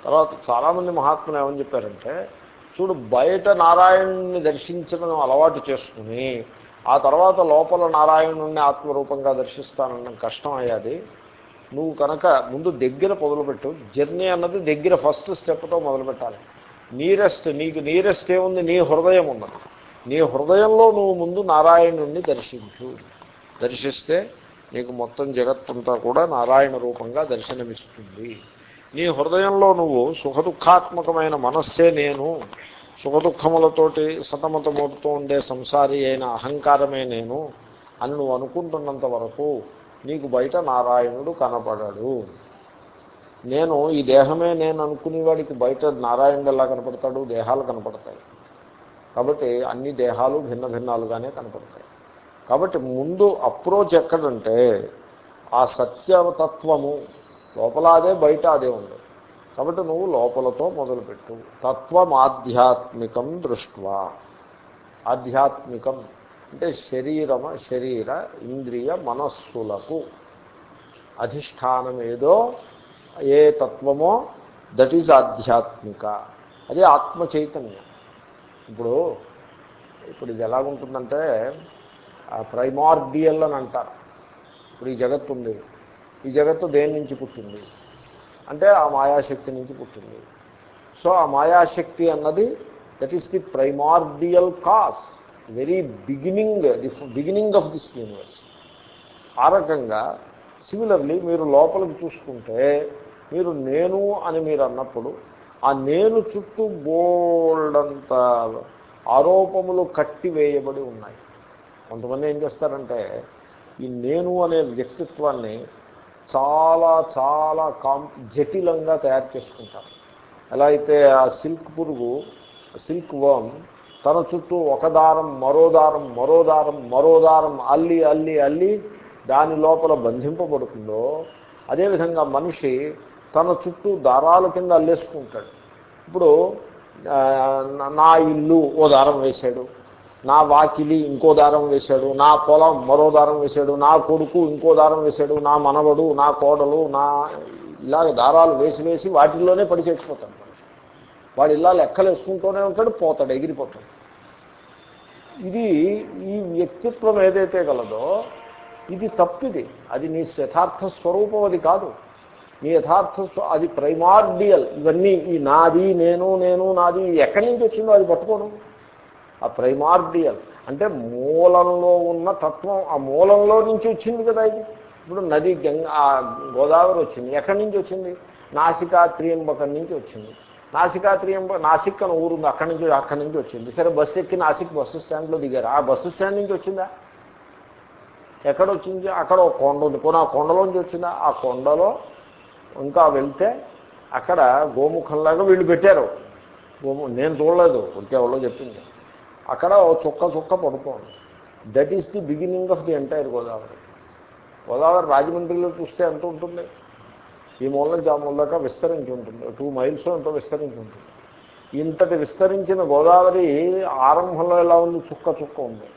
తర్వాత చాలామంది మహాత్ములు ఏమని చెప్పారంటే చూడు బయట నారాయణుని దర్శించడం అలవాటు చేసుకుని ఆ తర్వాత లోపల నారాయణుణ్ణి ఆత్మరూపంగా దర్శిస్తానన్న కష్టం అయ్యాది. నువ్వు కనుక ముందు దగ్గర మొదలుపెట్టు. జర్నీ అన్నది దగ్గర ఫస్ట్ స్టెప్తో మొదలుపెట్టాలి. నీరెస్ట్ నీకు నీరెస్ట్ ఏముంది? నీ హృదయం ఉన్నది. నీ హృదయంలో నువ్వు ముందు నారాయణుణ్ణి దర్శించు. దర్శిస్తే నీకు మొత్తం జగత్తంతా కూడా నారాయణ రూపంగా దర్శనమిస్తుంది. నీ హృదయంలో నువ్వు సుఖదుఖాత్మకమైన మనస్సే నేను. సుఖదుఖములతోటి సతమతమవుతూ ఉండే సంసారి అయిన అహంకారమే నేను అని నువ్వు అనుకుంటున్నంత వరకు నీకు బయట నారాయణుడు కనపడడు. నేను ఈ దేహమే నేను అనుకునేవాడికి బయట నారాయణుడు ఎలా కనపడతాడు? దేహాలు కనపడతాయి. కాబట్టి అన్ని దేహాలు భిన్న భిన్నాలుగానే కనపడతాయి. కాబట్టి ముందు అప్రోచ్ ఎక్కడంటే ఆ సత్యతత్వము. లోపల అదే బయట అదే ఉంది. కాబట్టి నువ్వు లోపలతో మొదలుపెట్టు. తత్వం ఆధ్యాత్మికం దృష్ట్వా. ఆధ్యాత్మికం. అంటే శరీరమ శరీర ఇంద్రియ మనస్సులకు అధిష్టానం ఏదో ఏ తత్వమో దట్ ఈజ్ ఆధ్యాత్మిక. అదే ఆత్మ చైతన్యం. ఇప్పుడు ఇప్పుడు ఇది ఎలాగుంటుందంటే ప్రైమార్డియల్ అని అంటారు. ఇప్పుడు ఈ జగత్తు ఉంది. ఈ జగత్తు దేని నుంచి పుట్టింది? అంటే ఆ మాయాశక్తి నుంచి పుట్టింది. సో ఆ మాయాశక్తి అన్నది that is the primordial cause very beginning the beginning of this universe. ఆ రకంగా సిమిలర్లీ మీరు లోపలికి చూసుకుంటే మీరు నేను అని మీరు అన్నప్పుడు ఆ నేను చుట్టూ బోల్డంత ఆరోపములు కట్టివేయబడి ఉన్నాయి. కొంతమంది ఏం చేస్తారంటే ఈ నేను అనే వ్యక్తిత్వాన్ని చాలా చాలా కాం జటిలంగా తయారు చేసుకుంటారు. ఎలా అయితే ఆ సిల్క్ పురుగు సిల్క్ వర్మ్ తన చుట్టూ ఒక దారం మరో దారం మరో దారం మరో దారం అల్లి అల్లి అల్లి దాని లోపల బంధింపబడుతుందో అదేవిధంగా మనిషి తన చుట్టూ దారాల కింద అల్లేసుకుంటాడు. ఇప్పుడు నా ఇల్లు ఓ దారం వేశాడు నా వాకిలి ఇంకో దారం వేశాడు నా పొలం మరో దారం వేశాడు నా కొడుకు ఇంకో దారం వేశాడు నా మనవడు నా కోడలు నా ఇలాగ దారాలు వేసి వేసి వాటిల్లోనే పడి చేసిపోతాను వాడు ఇలా లెక్కలు వేసుకుంటూనే ఉంటాడు పోతాడు ఎగిరిపోతాడు. ఇది ఈ వ్యక్తిత్వం ఏదైతే గలదో ఇది తప్పిది. అది నీ యథార్థ స్వరూపం అది కాదు. నీ యథార్థ అది ప్రైమార్డియల్. ఇవన్నీ ఈ నాది నేను నేను నాది ఎక్కడి నుంచి వచ్చిందో అది పట్టుకోను. ఆ ప్రైమార్డియల్. అంటే మూలంలో ఉన్న తత్వం ఆ మూలంలో నుంచి వచ్చింది కదా ఇది. ఇప్పుడు నది గంగా గోదావరి వచ్చింది. ఎక్కడి నుంచి వచ్చింది? నాసికా త్రియంబకం నుంచి వచ్చింది. నాసికాత్రియం నాసిక్ అని ఊరుంది అక్కడి నుంచి అక్కడి నుంచి వచ్చింది. సరే బస్సు ఎక్కి నాసిక్ బస్సు స్టాండ్లో దిగారు. ఆ బస్సు స్టాండ్ నుంచి వచ్చిందా? ఎక్కడ వచ్చింది? అక్కడ ఒక కొండ ఉంది. పోనీ ఆ కొండలోంచి వచ్చిందా? ఆ కొండలో ఇంకా వెళ్తే అక్కడ గోముఖంలాగా వీళ్ళు పెట్టారు. గోము నేను చూడలేదు ఉంటే ఎవరో చెప్పింది. అక్కడ చుక్క చుక్క పడుతోంది that is the beginning of the entire Godavari. Godavari రాజమండ్రిలో చూస్తే ఎంత ఉంటుంది? ఈ మూల నుంచి ఆ మూల దాకా విస్తరించి ఉంటుంది. టూ మైల్స్ ఎంతో విస్తరించి ఉంటుంది. ఇంతటి విస్తరించిన గోదావరి ఆరంభంలో ఎలా ఉంది? చుక్క చుక్క ఉంది.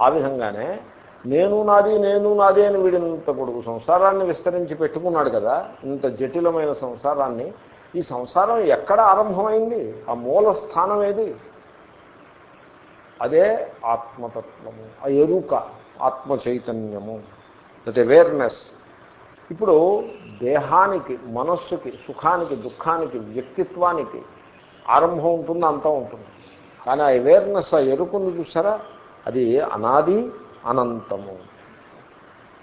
ఆ విధంగానే నేను నాది నేను నాది అని వీడింత పొడుగు సంసారాన్ని విస్తరించి పెట్టుకున్నాడు కదా ఇంత జటిలమైన సంసారాన్ని ఈ సంసారం ఎక్కడ ఆరంభమైంది? ఆ మూల స్థానం ఏది? అదే ఆత్మతత్వము ఆ ఎరుక ఆత్మ చైతన్యము దట్ అవేర్నెస్ ఇప్పుడు దేహానికి మనస్సుకి సుఖానికి దుఃఖానికి వ్యక్తిత్వానికి ఆరంభం ఉంటుంది అంతా ఉంటుంది. కానీ ఆ అవేర్నెస్ ఆ ఎరుకుని చూసారా? అది అనాది అనంతము.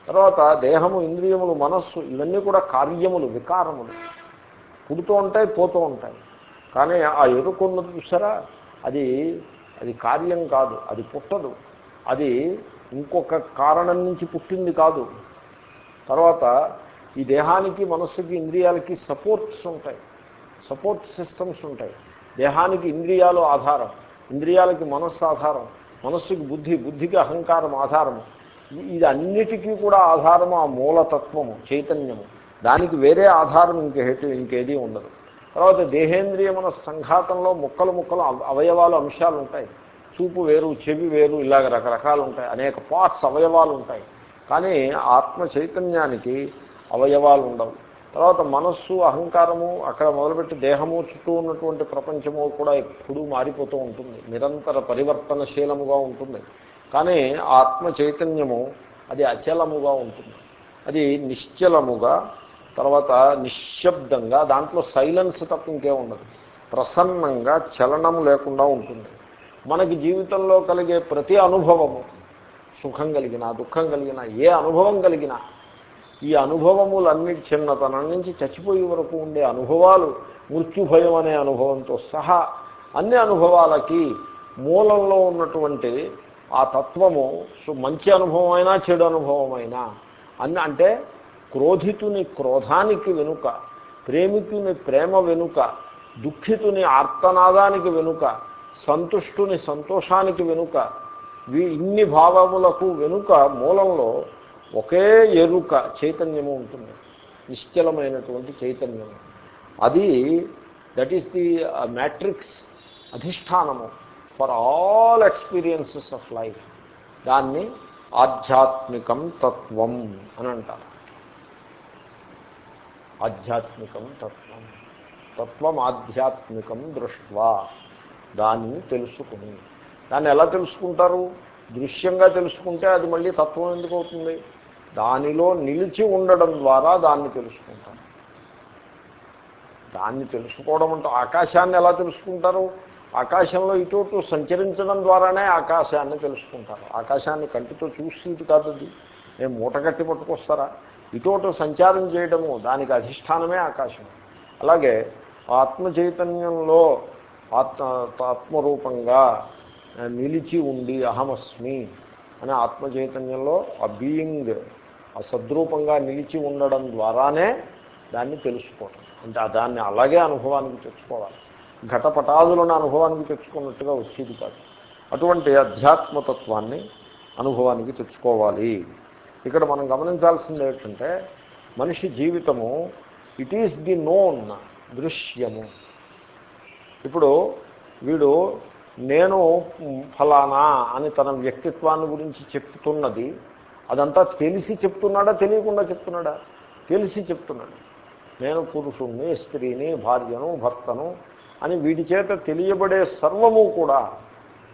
తర్వాత దేహము ఇంద్రియములు మనస్సు ఇవన్నీ కూడా కార్యములు వికారములు. పుడుతూ ఉంటాయి పోతూ ఉంటాయి. కానీ ఆ ఎరుకున్నది చూసారా? అది అది కార్యం కాదు అది పుట్టదు. అది ఇంకొక కారణం నుంచి పుట్టింది కాదు. తర్వాత ఈ దేహానికి మనస్సుకి ఇంద్రియాలకి సపోర్ట్స్ ఉంటాయి. సపోర్ట్ సిస్టమ్స్ ఉంటాయి. దేహానికి ఇంద్రియాలు ఆధారం. ఇంద్రియాలకి మనస్సు ఆధారం. మనస్సుకి బుద్ధి బుద్ధికి అహంకారం ఆధారము. ఇది అన్నిటికీ కూడా ఆధారము ఆ మూలతత్వము చైతన్యము. దానికి వేరే ఆధారం ఇంకేటి ఇంకేదీ ఉండదు. తర్వాత దేహేంద్రియ మన సంఘాతంలో ముక్కలు ముక్కలు అవయవాలు అంశాలు ఉంటాయి చూపు వేరు చెవి వేరు ఇలాగ రకరకాలు ఉంటాయి అనేక పార్ట్స్ అవయవాలు ఉంటాయి కానీ ఆత్మ చైతన్యానికి అవయవాలు ఉండవు. తర్వాత మనస్సు అహంకారము అక్కడ మొదలుపెట్టి దేహము చుట్టూ ఉన్నటువంటి ప్రపంచము కూడా ఎప్పుడూ మారిపోతూ ఉంటుంది. నిరంతర పరివర్తనశీలముగా ఉంటుంది. కానీ ఆత్మ చైతన్యము అది అచలముగా ఉంటుంది. అది నిశ్చలముగా తర్వాత నిశ్శబ్దంగా దాంట్లో సైలెన్స్ తప్ప ఇంకే ఉండదు. ప్రసన్నంగా చలనం లేకుండా ఉంటుంది. మనకి జీవితంలో కలిగే ప్రతి అనుభవము సుఖం కలిగినా దుఃఖం కలిగినా ఏ అనుభవం కలిగినా ఈ అనుభవములన్నీ చిన్నతనం నుంచి చచ్చిపోయే వరకు ఉండే అనుభవాలు మృత్యుభయం అనే అనుభవంతో సహా అన్ని అనుభవాలకి మూలంలో ఉన్నటువంటి ఆ తత్వము మంచి అనుభవం అయినా చెడు అనుభవం అయినా అన్ని అంటే క్రోధితుని క్రోధానికి వెనుక ప్రేమికుని ప్రేమ వెనుక దుఃఖితుని ఆర్తనాదానికి వెనుక సంతుష్టుని సంతోషానికి వెనుక ఇన్ని భావములకు వెనుక మూలంలో ఒకే ఎరుక చైతన్యము ఉంటుంది. నిశ్చలమైనటువంటి చైతన్యము. అది that is the matrix అధిష్టానము for all experiences of life దాన్ని ఆధ్యాత్మికం తత్వం అని అంటారు. ఆధ్యాత్మికం తత్వం. తత్వం ఆధ్యాత్మికం దృష్ట్వా. దానిని తెలుసుకుని దాన్ని ఎలా తెలుసుకుంటారు? దృశ్యంగా తెలుసుకుంటే అది మళ్ళీ తత్వం ఎందుకు అవుతుంది? దానిలో నిలిచి ఉండడం ద్వారా దాన్ని తెలుసుకుంటారు దాన్ని తెలుసుకోవడం అంటే ఆకాశాన్ని ఎలా తెలుసుకుంటారు? ఆకాశంలో ఇటు సంచరించడం ద్వారానే ఆకాశాన్ని తెలుసుకుంటారు. ఆకాశాన్ని కంటితో చూసేది కాదు అది. మేము మూట పట్టుకొస్తారా? ఇటు సంచారం చేయడము దానికి అధిష్టానమే ఆకాశం. అలాగే ఆత్మ చైతన్యంలో ఆత్మ ఆత్మరూపంగా నిలిచి ఉండి అహమస్మి అనే ఆత్మచైతన్యంలో ఆ బీయింగ్ ఆ సద్రూపంగా నిలిచి ఉండడం ద్వారానే దాన్ని తెలుసుకోవటం. అంటే దాన్ని అలాగే అనుభవానికి తెచ్చుకోవాలి. ఘటపటాదులను అనుభవానికి తెచ్చుకున్నట్టుగా వచ్చేది కాదు. అటువంటి అధ్యాత్మతత్వాన్ని అనుభవానికి తెచ్చుకోవాలి. ఇక్కడ మనం గమనించాల్సింది ఏంటంటే మనిషి జీవితము ఇట్ ఈస్ ది నోన్ దృశ్యము. ఇప్పుడు వీడు నేను ఫలానా అని తన వ్యక్తిత్వాన్ని గురించి చెప్తున్నది అదంతా తెలిసి చెప్తున్నాడా తెలియకుండా చెప్తున్నాడా? తెలిసి చెప్తున్నాడు. నేను పురుషుణ్ణి స్త్రీని భార్యను భర్తను అని వీడి చేత తెలియబడే సర్వము కూడా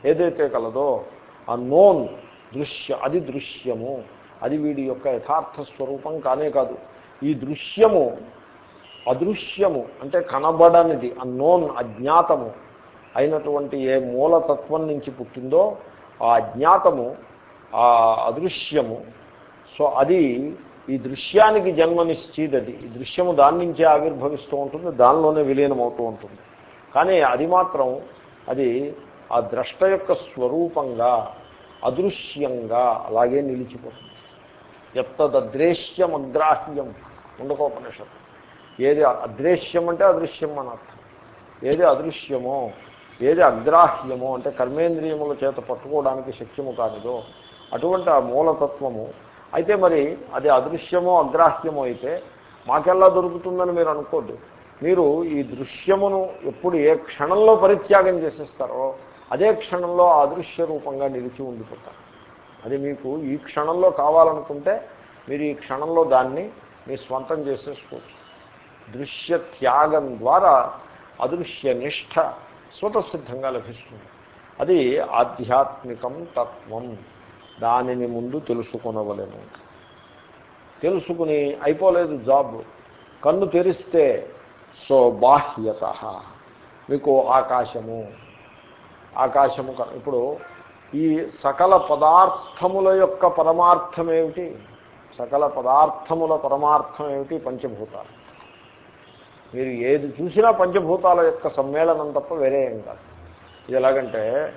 ఏదైతే కలదో ఆ నోన్ దృశ్య అది దృశ్యము. అది వీడి యొక్క యథార్థ స్వరూపం కానే కాదు. ఈ దృశ్యము అదృశ్యము అంటే కనబడనిది అన్నోన్ అజ్ఞాతము. అయినటువంటి ఏ మూలతత్వం నుంచి పుట్టిందో ఆ అజ్ఞాతము ఆ అదృశ్యము. సో అది ఈ దృశ్యానికి జన్మనిచ్చేది అది ఈ దృశ్యము దాని నుంచే ఆవిర్భవిస్తూ ఉంటుంది దానిలోనే విలీనమవుతూ ఉంటుంది. కానీ అది మాత్రం అది ఆ ద్రష్ట యొక్క స్వరూపంగా అదృశ్యంగా అలాగే నిలిచిపోతుంది. ఎత్తదృశ్యం అగ్రాహ్యం ఉండకోపనిషత్తు. ఏది అదృశ్యం అంటే అదృశ్యం అని అర్థం. ఏది అదృశ్యమో ఏది అగ్రాహ్యమో అంటే కర్మేంద్రియముల చేత పట్టుకోవడానికి శక్యము కానిదో అటువంటి ఆ మూలతత్వము. అయితే మరి అది అదృశ్యమో అగ్రాహ్యమో అయితే మాకెల్లా దొరుకుతుందని మీరు అనుకోద్దు. మీరు ఈ దృశ్యమును ఎప్పుడు ఏ క్షణంలో పరిత్యాగం చేసేస్తారో అదే క్షణంలో అదృశ్య రూపంగా నిలిచి ఉండిపోతారు. అది మీకు ఈ క్షణంలో కావాలనుకుంటే మీరు ఈ క్షణంలో దాన్ని మీ స్వంతం చేసేసుకోవచ్చు. దృశ్య త్యాగం ద్వారా అదృశ్య నిష్ఠ స్వతసిద్ధంగా లభిస్తుంది. అది ఆధ్యాత్మికం తత్వం. దానిని ముందు తెలుసుకునవలేము తెలుసుకుని అయిపోలేదు జాబ్. కన్ను తెరిస్తే సో బాహ్యత. మీకు ఆకాశము. ఆకాశము ఇప్పుడు ఈ సకల పదార్థముల యొక్క పరమార్థం ఏమిటి? సకల పదార్థముల పరమార్థం ఏమిటి? పంచభూతాలు. మీరు ఏది చూసినా పంచభూతాల యొక్క సమ్మేళనం తప్ప వేరే ఏం కాదు. ఇది ఎలాగంటే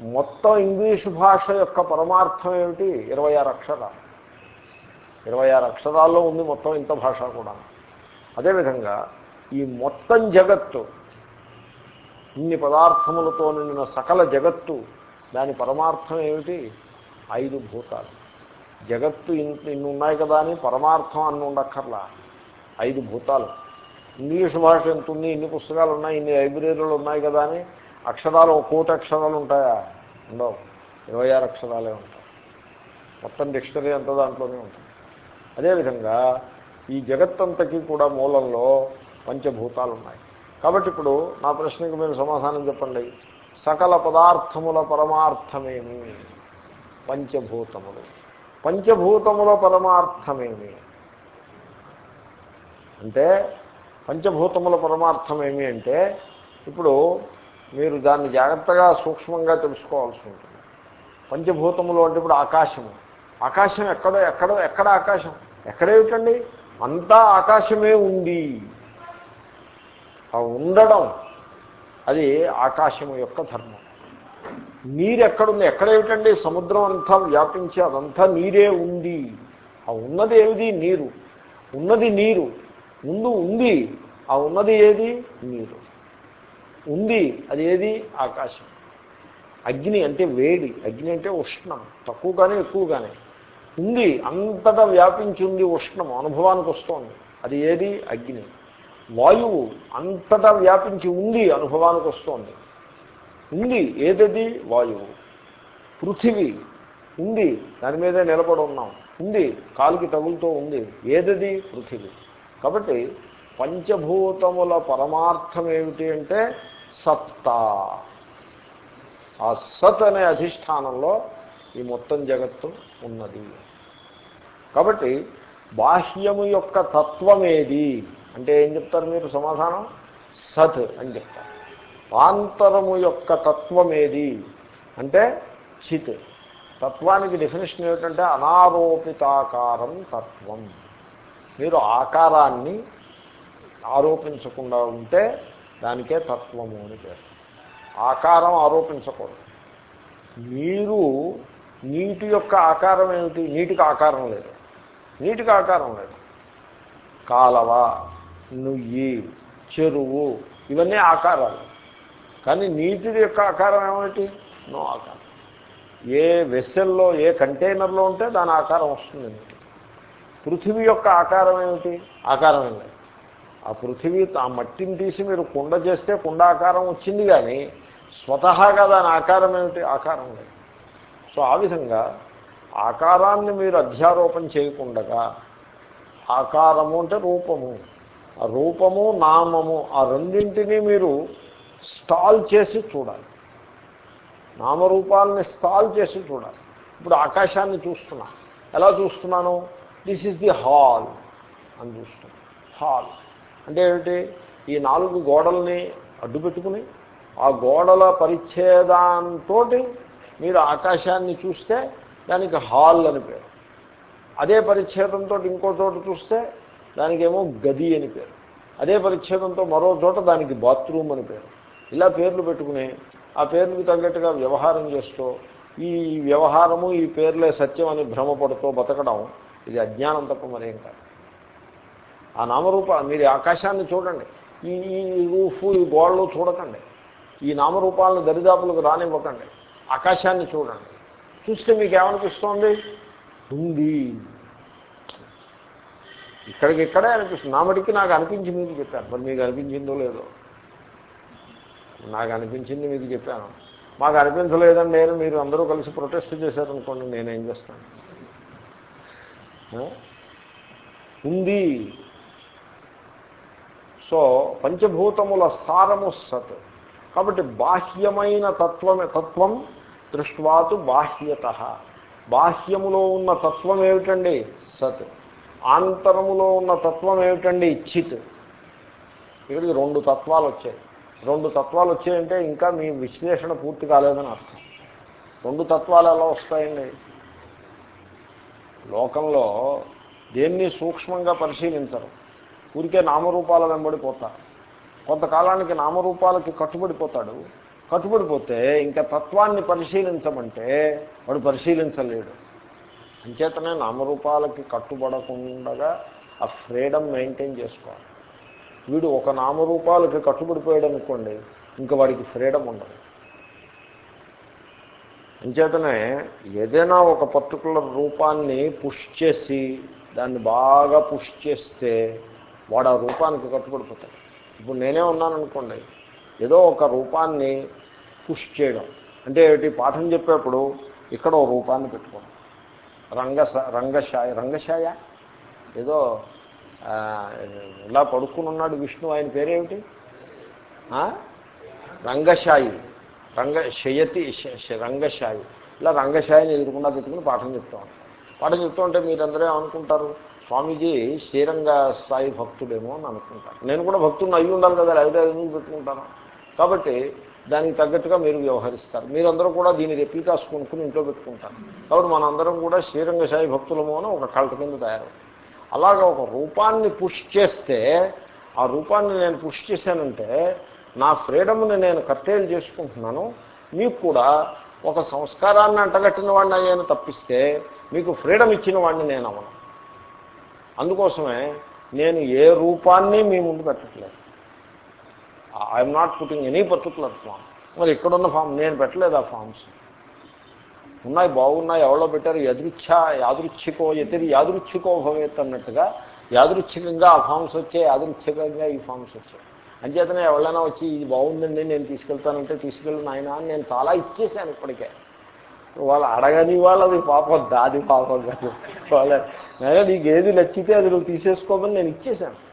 మొత్తం ఇంగ్లీషు భాష యొక్క పరమార్థం ఏమిటి? ఇరవై ఆరు అక్షరాలు. ఇరవై ఆరు అక్షరాల్లో ఉంది మొత్తం ఇంత భాష కూడా. అదేవిధంగా ఈ మొత్తం జగత్తు ఇన్ని పదార్థములతో నిండిన సకల జగత్తు దాని పరమార్థం ఏమిటి? ఐదు భూతాలు. జగత్తు ఇన్ని ఉన్నాయి కదా అని పరమార్థం అన్ని ఉండక్కర్లా. ఐదు భూతాలు. ఇంగ్లీష్ భాష ఎంత ఉంది? ఇన్ని పుస్తకాలు ఉన్నాయి? ఇన్ని లైబ్రరీలు ఉన్నాయి కదా అని అక్షరాలు కోటి అక్షరాలు ఉంటాయా? ఉండవు. ఇరవై ఆరు అక్షరాలే ఉంటాయి. మొత్తం డిక్షనరీ అంతా దాంట్లోనే ఉంటుంది. అదేవిధంగా ఈ జగత్తంతకి కూడా మూలంలో పంచభూతాలు ఉన్నాయి కాబట్టి ఇప్పుడు నా ప్రశ్నకు మీరు సమాధానం చెప్పండి. సకల పదార్థముల పరమార్థమేమి? పంచభూతములు. పంచభూతముల పరమార్థమేమి? అంటే పంచభూతముల పరమార్థం ఏమి అంటే ఇప్పుడు మీరు దాన్ని జాగ్రత్తగా సూక్ష్మంగా తెలుసుకోవాల్సి ఉంటుంది. పంచభూతములు అంటే ఇప్పుడు ఆకాశము. ఆకాశం ఎక్కడో ఎక్కడో ఎక్కడ ఆకాశం? ఎక్కడేమిటండి అంతా ఆకాశమే ఉంది. ఆ ఉండడం అది ఆకాశము యొక్క ధర్మం. నీరు ఎక్కడుంది ఎక్కడేమిటండి సముద్రం అంతా వ్యాపించి అదంతా నీరే ఉంది. ఆ ఉన్నది ఏమిది? నీరు. ఉన్నది నీరు. ముందు ఉంది. ఆ ఉన్నది ఏది? నీరు. ఉంది. అది ఏది? ఆకాశం. అగ్ని అంటే వేడి. అగ్ని అంటే ఉష్ణం. తక్కువగానే ఎక్కువగానే. ఉంది. అంతటా వ్యాపించి ఉంది ఉష్ణం. అనుభవానికి వస్తోంది. అది ఏది? అగ్ని. వాయువు అంతటా వ్యాపించి ఉంది. అనుభవానికి వస్తోంది. ఉంది. ఏదది? వాయువు. పృథివీ. ఉంది. దాని మీదే నిలబడి ఉన్నాం. ఉంది. కాలికి తగులుతూ ఉంది. ఏదది? పృథివీ. కాబట్టి పంచభూతముల పరమార్థం ఏమిటి అంటే సత్తా ఆ సత్ అనే అధిష్టానంలో ఈ మొత్తం జగత్తు ఉన్నది. కాబట్టి బాహ్యము యొక్క తత్వమేది అంటే ఏం చెప్తారు మీరు సమాధానం? సత్ అని చెప్తారు. ఆంతరము యొక్క తత్వమేది అంటే చిత్. తత్వానికి డెఫినేషన్ ఏమిటంటే అనారోపితాకారం తత్వం. మీరు ఆకారాన్ని ఆరోపించకుండా ఉంటే దానికే తత్వము అని పేరు. ఆకారం ఆరోపించకూడదు. నీరు నీటి యొక్క ఆకారం ఏమిటి? నీటికి ఆకారం లేదు. నీటికి ఆకారం లేదు. కాలవ నుయ్యి చెరువు ఇవన్నీ ఆకారాలు. కానీ నీటి యొక్క ఆకారం ఏమిటి? నో ఆకారం. ఏ వెస్సెల్లో ఏ కంటైనర్లో ఉంటే దాని ఆకారం వస్తుంది పృథివీ యొక్క ఆకారం ఏమిటి? ఆకారం ఏమిటి? ఆ పృథివీ ఆ మట్టిని తీసి మీరు కుండ చేస్తే కుండ ఆకారం వచ్చింది కానీ స్వతహాగా దాని ఆకారం ఏమిటి? ఆకారం లేదు. సో ఆ విధంగా ఆకారాన్ని మీరు అధ్యారోపణ చేయకుండగా ఆకారము అంటే రూపము. ఆ రూపము నామము ఆ రెండింటినీ మీరు స్టాల్ చేసి చూడాలి. నామరూపాలని స్టాల్ చేసి చూడాలి. ఇప్పుడు ఆకాశాన్ని చూస్తున్నా. ఎలా చూస్తున్నాను? దిస్ ఈజ్ ది హాల్ అని చూస్తాం. హాల్ అంటే ఏమిటి? ఈ నాలుగు గోడల్ని అడ్డు పెట్టుకుని ఆ గోడల పరిచ్ఛేదంతో మీరు ఆకాశాన్ని చూస్తే దానికి హాల్ అని పేరు. అదే పరిచ్ఛేదంతో ఇంకో చోట చూస్తే దానికేమో గది అని పేరు. అదే పరిచ్ఛేదంతో మరో చోట దానికి బాత్రూమ్ అని పేరు. ఇలా పేర్లు పెట్టుకుని ఆ పేర్లకు తగ్గట్టుగా వ్యవహారం చేస్తూ ఈ వ్యవహారము ఈ పేర్లే సత్యం అని భ్రమపడుతూ బతకడం ఇది అజ్ఞానం తప్ప మరేం కాదు. ఆ నామరూప మీరు ఆకాశాన్ని చూడండి. ఈ ఈ రూఫ్ ఈ గోడలు చూడకండి. ఈ నామరూపాలను దరిదాపులకు రానివ్వకండి. ఆకాశాన్ని చూడండి. చూస్తే మీకు ఏమనిపిస్తోంది ఉంది ఇక్కడికి ఇక్కడే అనిపిస్తుంది. నా మటుకి నాకు అనిపించింది మీకు చెప్పాను. మరి మీకు అనిపించిందో లేదో? నాకు అనిపించింది మీకు చెప్పాను. మాకు అనిపించలేదండి నేను మీరు అందరూ కలిసి ప్రొటెస్ట్ చేశారనుకోండి నేనేం చేస్తాను? ఉంది. సో పంచభూతముల సారము సత్. కాబట్టి బాహ్యమైన తత్వమే తత్వం దృష్ట్వాతు బాహ్యత. బాహ్యములో ఉన్న తత్వం ఏమిటండి? సత్. ఆంతరములో ఉన్న తత్వం ఏమిటండి? చిత్. ఇక్కడికి రెండు తత్వాలు వచ్చాయి. రెండు తత్వాలు వచ్చాయంటే ఇంకా మీ విశ్లేషణ పూర్తి కాలేదని అర్థం. రెండు తత్వాలు ఎలా వస్తాయండి? లోకంలో దేన్ని సూక్ష్మంగా పరిశీలించరు. ఊరికే నామరూపాల వెంబడిపోతారు కొంతకాలానికి నామరూపాలకి కట్టుబడిపోతాడు. కట్టుబడిపోతే ఇంకా తత్వాన్ని పరిశీలించమంటే వాడు పరిశీలించలేడు. అంచేతనే నామరూపాలకి కట్టుబడకుండా ఆ ఫ్రీడమ్ మెయింటైన్ చేసుకోవాలి. వీడు ఒక నామరూపాలకి కట్టుబడిపోయాడు అనుకోండి ఇంకా వాడికి ఫ్రీడమ్ ఉండదు. అంచేతనే ఏదైనా ఒక పర్టికులర్ రూపాన్ని పుష్ చేసి దాన్ని బాగా పుష్ చేస్తే వాడు ఆ రూపానికి కట్టుబడిపోతాడు. ఇప్పుడు నేనే ఉన్నాననుకోండి ఏదో ఒక రూపాన్ని పుష్ చేయడం. అంటే ఏమిటి? పాఠం చెప్పేప్పుడు ఇక్కడ ఒక రూపాన్ని పెట్టుకోవడం. రంగస రంగశాయ రంగశాయ? ఏదో ఇలా పడుకుని ఉన్నాడు విష్ణు ఆయన పేరేమిటి? రంగశాయి. రంగ శయతి రంగశాయి. ఇలా రంగశాయిని ఎదురుకుండా పెట్టుకుని పాఠం చెప్తాం. పాఠం చెప్తూ ఉంటే మీరందరూ ఏమనుకుంటారు? స్వామీజీ శ్రీరంగ సాయి భక్తుడేమో అని అనుకుంటారు. నేను కూడా భక్తుడిని అయ్యి ఉండాలి కదా అయితే ఎందుకు పెట్టుకుంటాను. కాబట్టి దానికి తగ్గట్టుగా మీరు వ్యవహరిస్తారు. మీరందరూ కూడా దీన్ని రెప్లికాస్ కొనుక్కుని ఇంట్లో పెట్టుకుంటారు. కాబట్టి మనందరం కూడా శ్రీరంగ సాయి భక్తులము అని ఒక కళ్ళ కింద తయారు. అలాగా ఒక రూపాన్ని పుష్ చేస్తే ఆ రూపాన్ని నేను పుష్ చేశానంటే నా ఫ్రీడమ్ని నేను కట్టేలు చేసుకుంటున్నాను మీకు కూడా ఒక సంస్కారాన్ని అంటగట్టిన వాడిని అయ్యాను తప్పిస్తే మీకు ఫ్రీడమ్ ఇచ్చిన వాడిని నేను అవను అందుకోసమే నేను ఏ రూపాన్ని మీ ముందు పెట్టట్లేదు. I'm not putting any particular form మరి ఇక్కడున్న ఫామ్ నేను పెట్టలేదు ఆ ఫామ్స్ ఉన్నాయి బాగున్నాయి ఎవరో పెట్టారు యదృచ్ఛ యాదృచ్ఛికో ఎతిరి యాదృచ్ఛికో భవేత్ అన్నట్టుగా యాదృచ్ఛికంగా ఆ ఫామ్స్ వచ్చాయి యాదృచ్ఛికంగా ఈ ఫామ్స్ వచ్చాయి. అంచేతనే ఎవరైనా వచ్చి ఇది బాగుందండి నేను తీసుకెళ్తానంటే తీసుకెళ్ళిన ఆయన అని నేను చాలా ఇచ్చేసాను ఇప్పటికే. వాళ్ళు అడగని వాళ్ళది పాపం దాది పాపం కాదు. వాళ్ళ నీకు ఏది నచ్చితే అది నువ్వు తీసేసుకోమని నేను ఇచ్చేసాను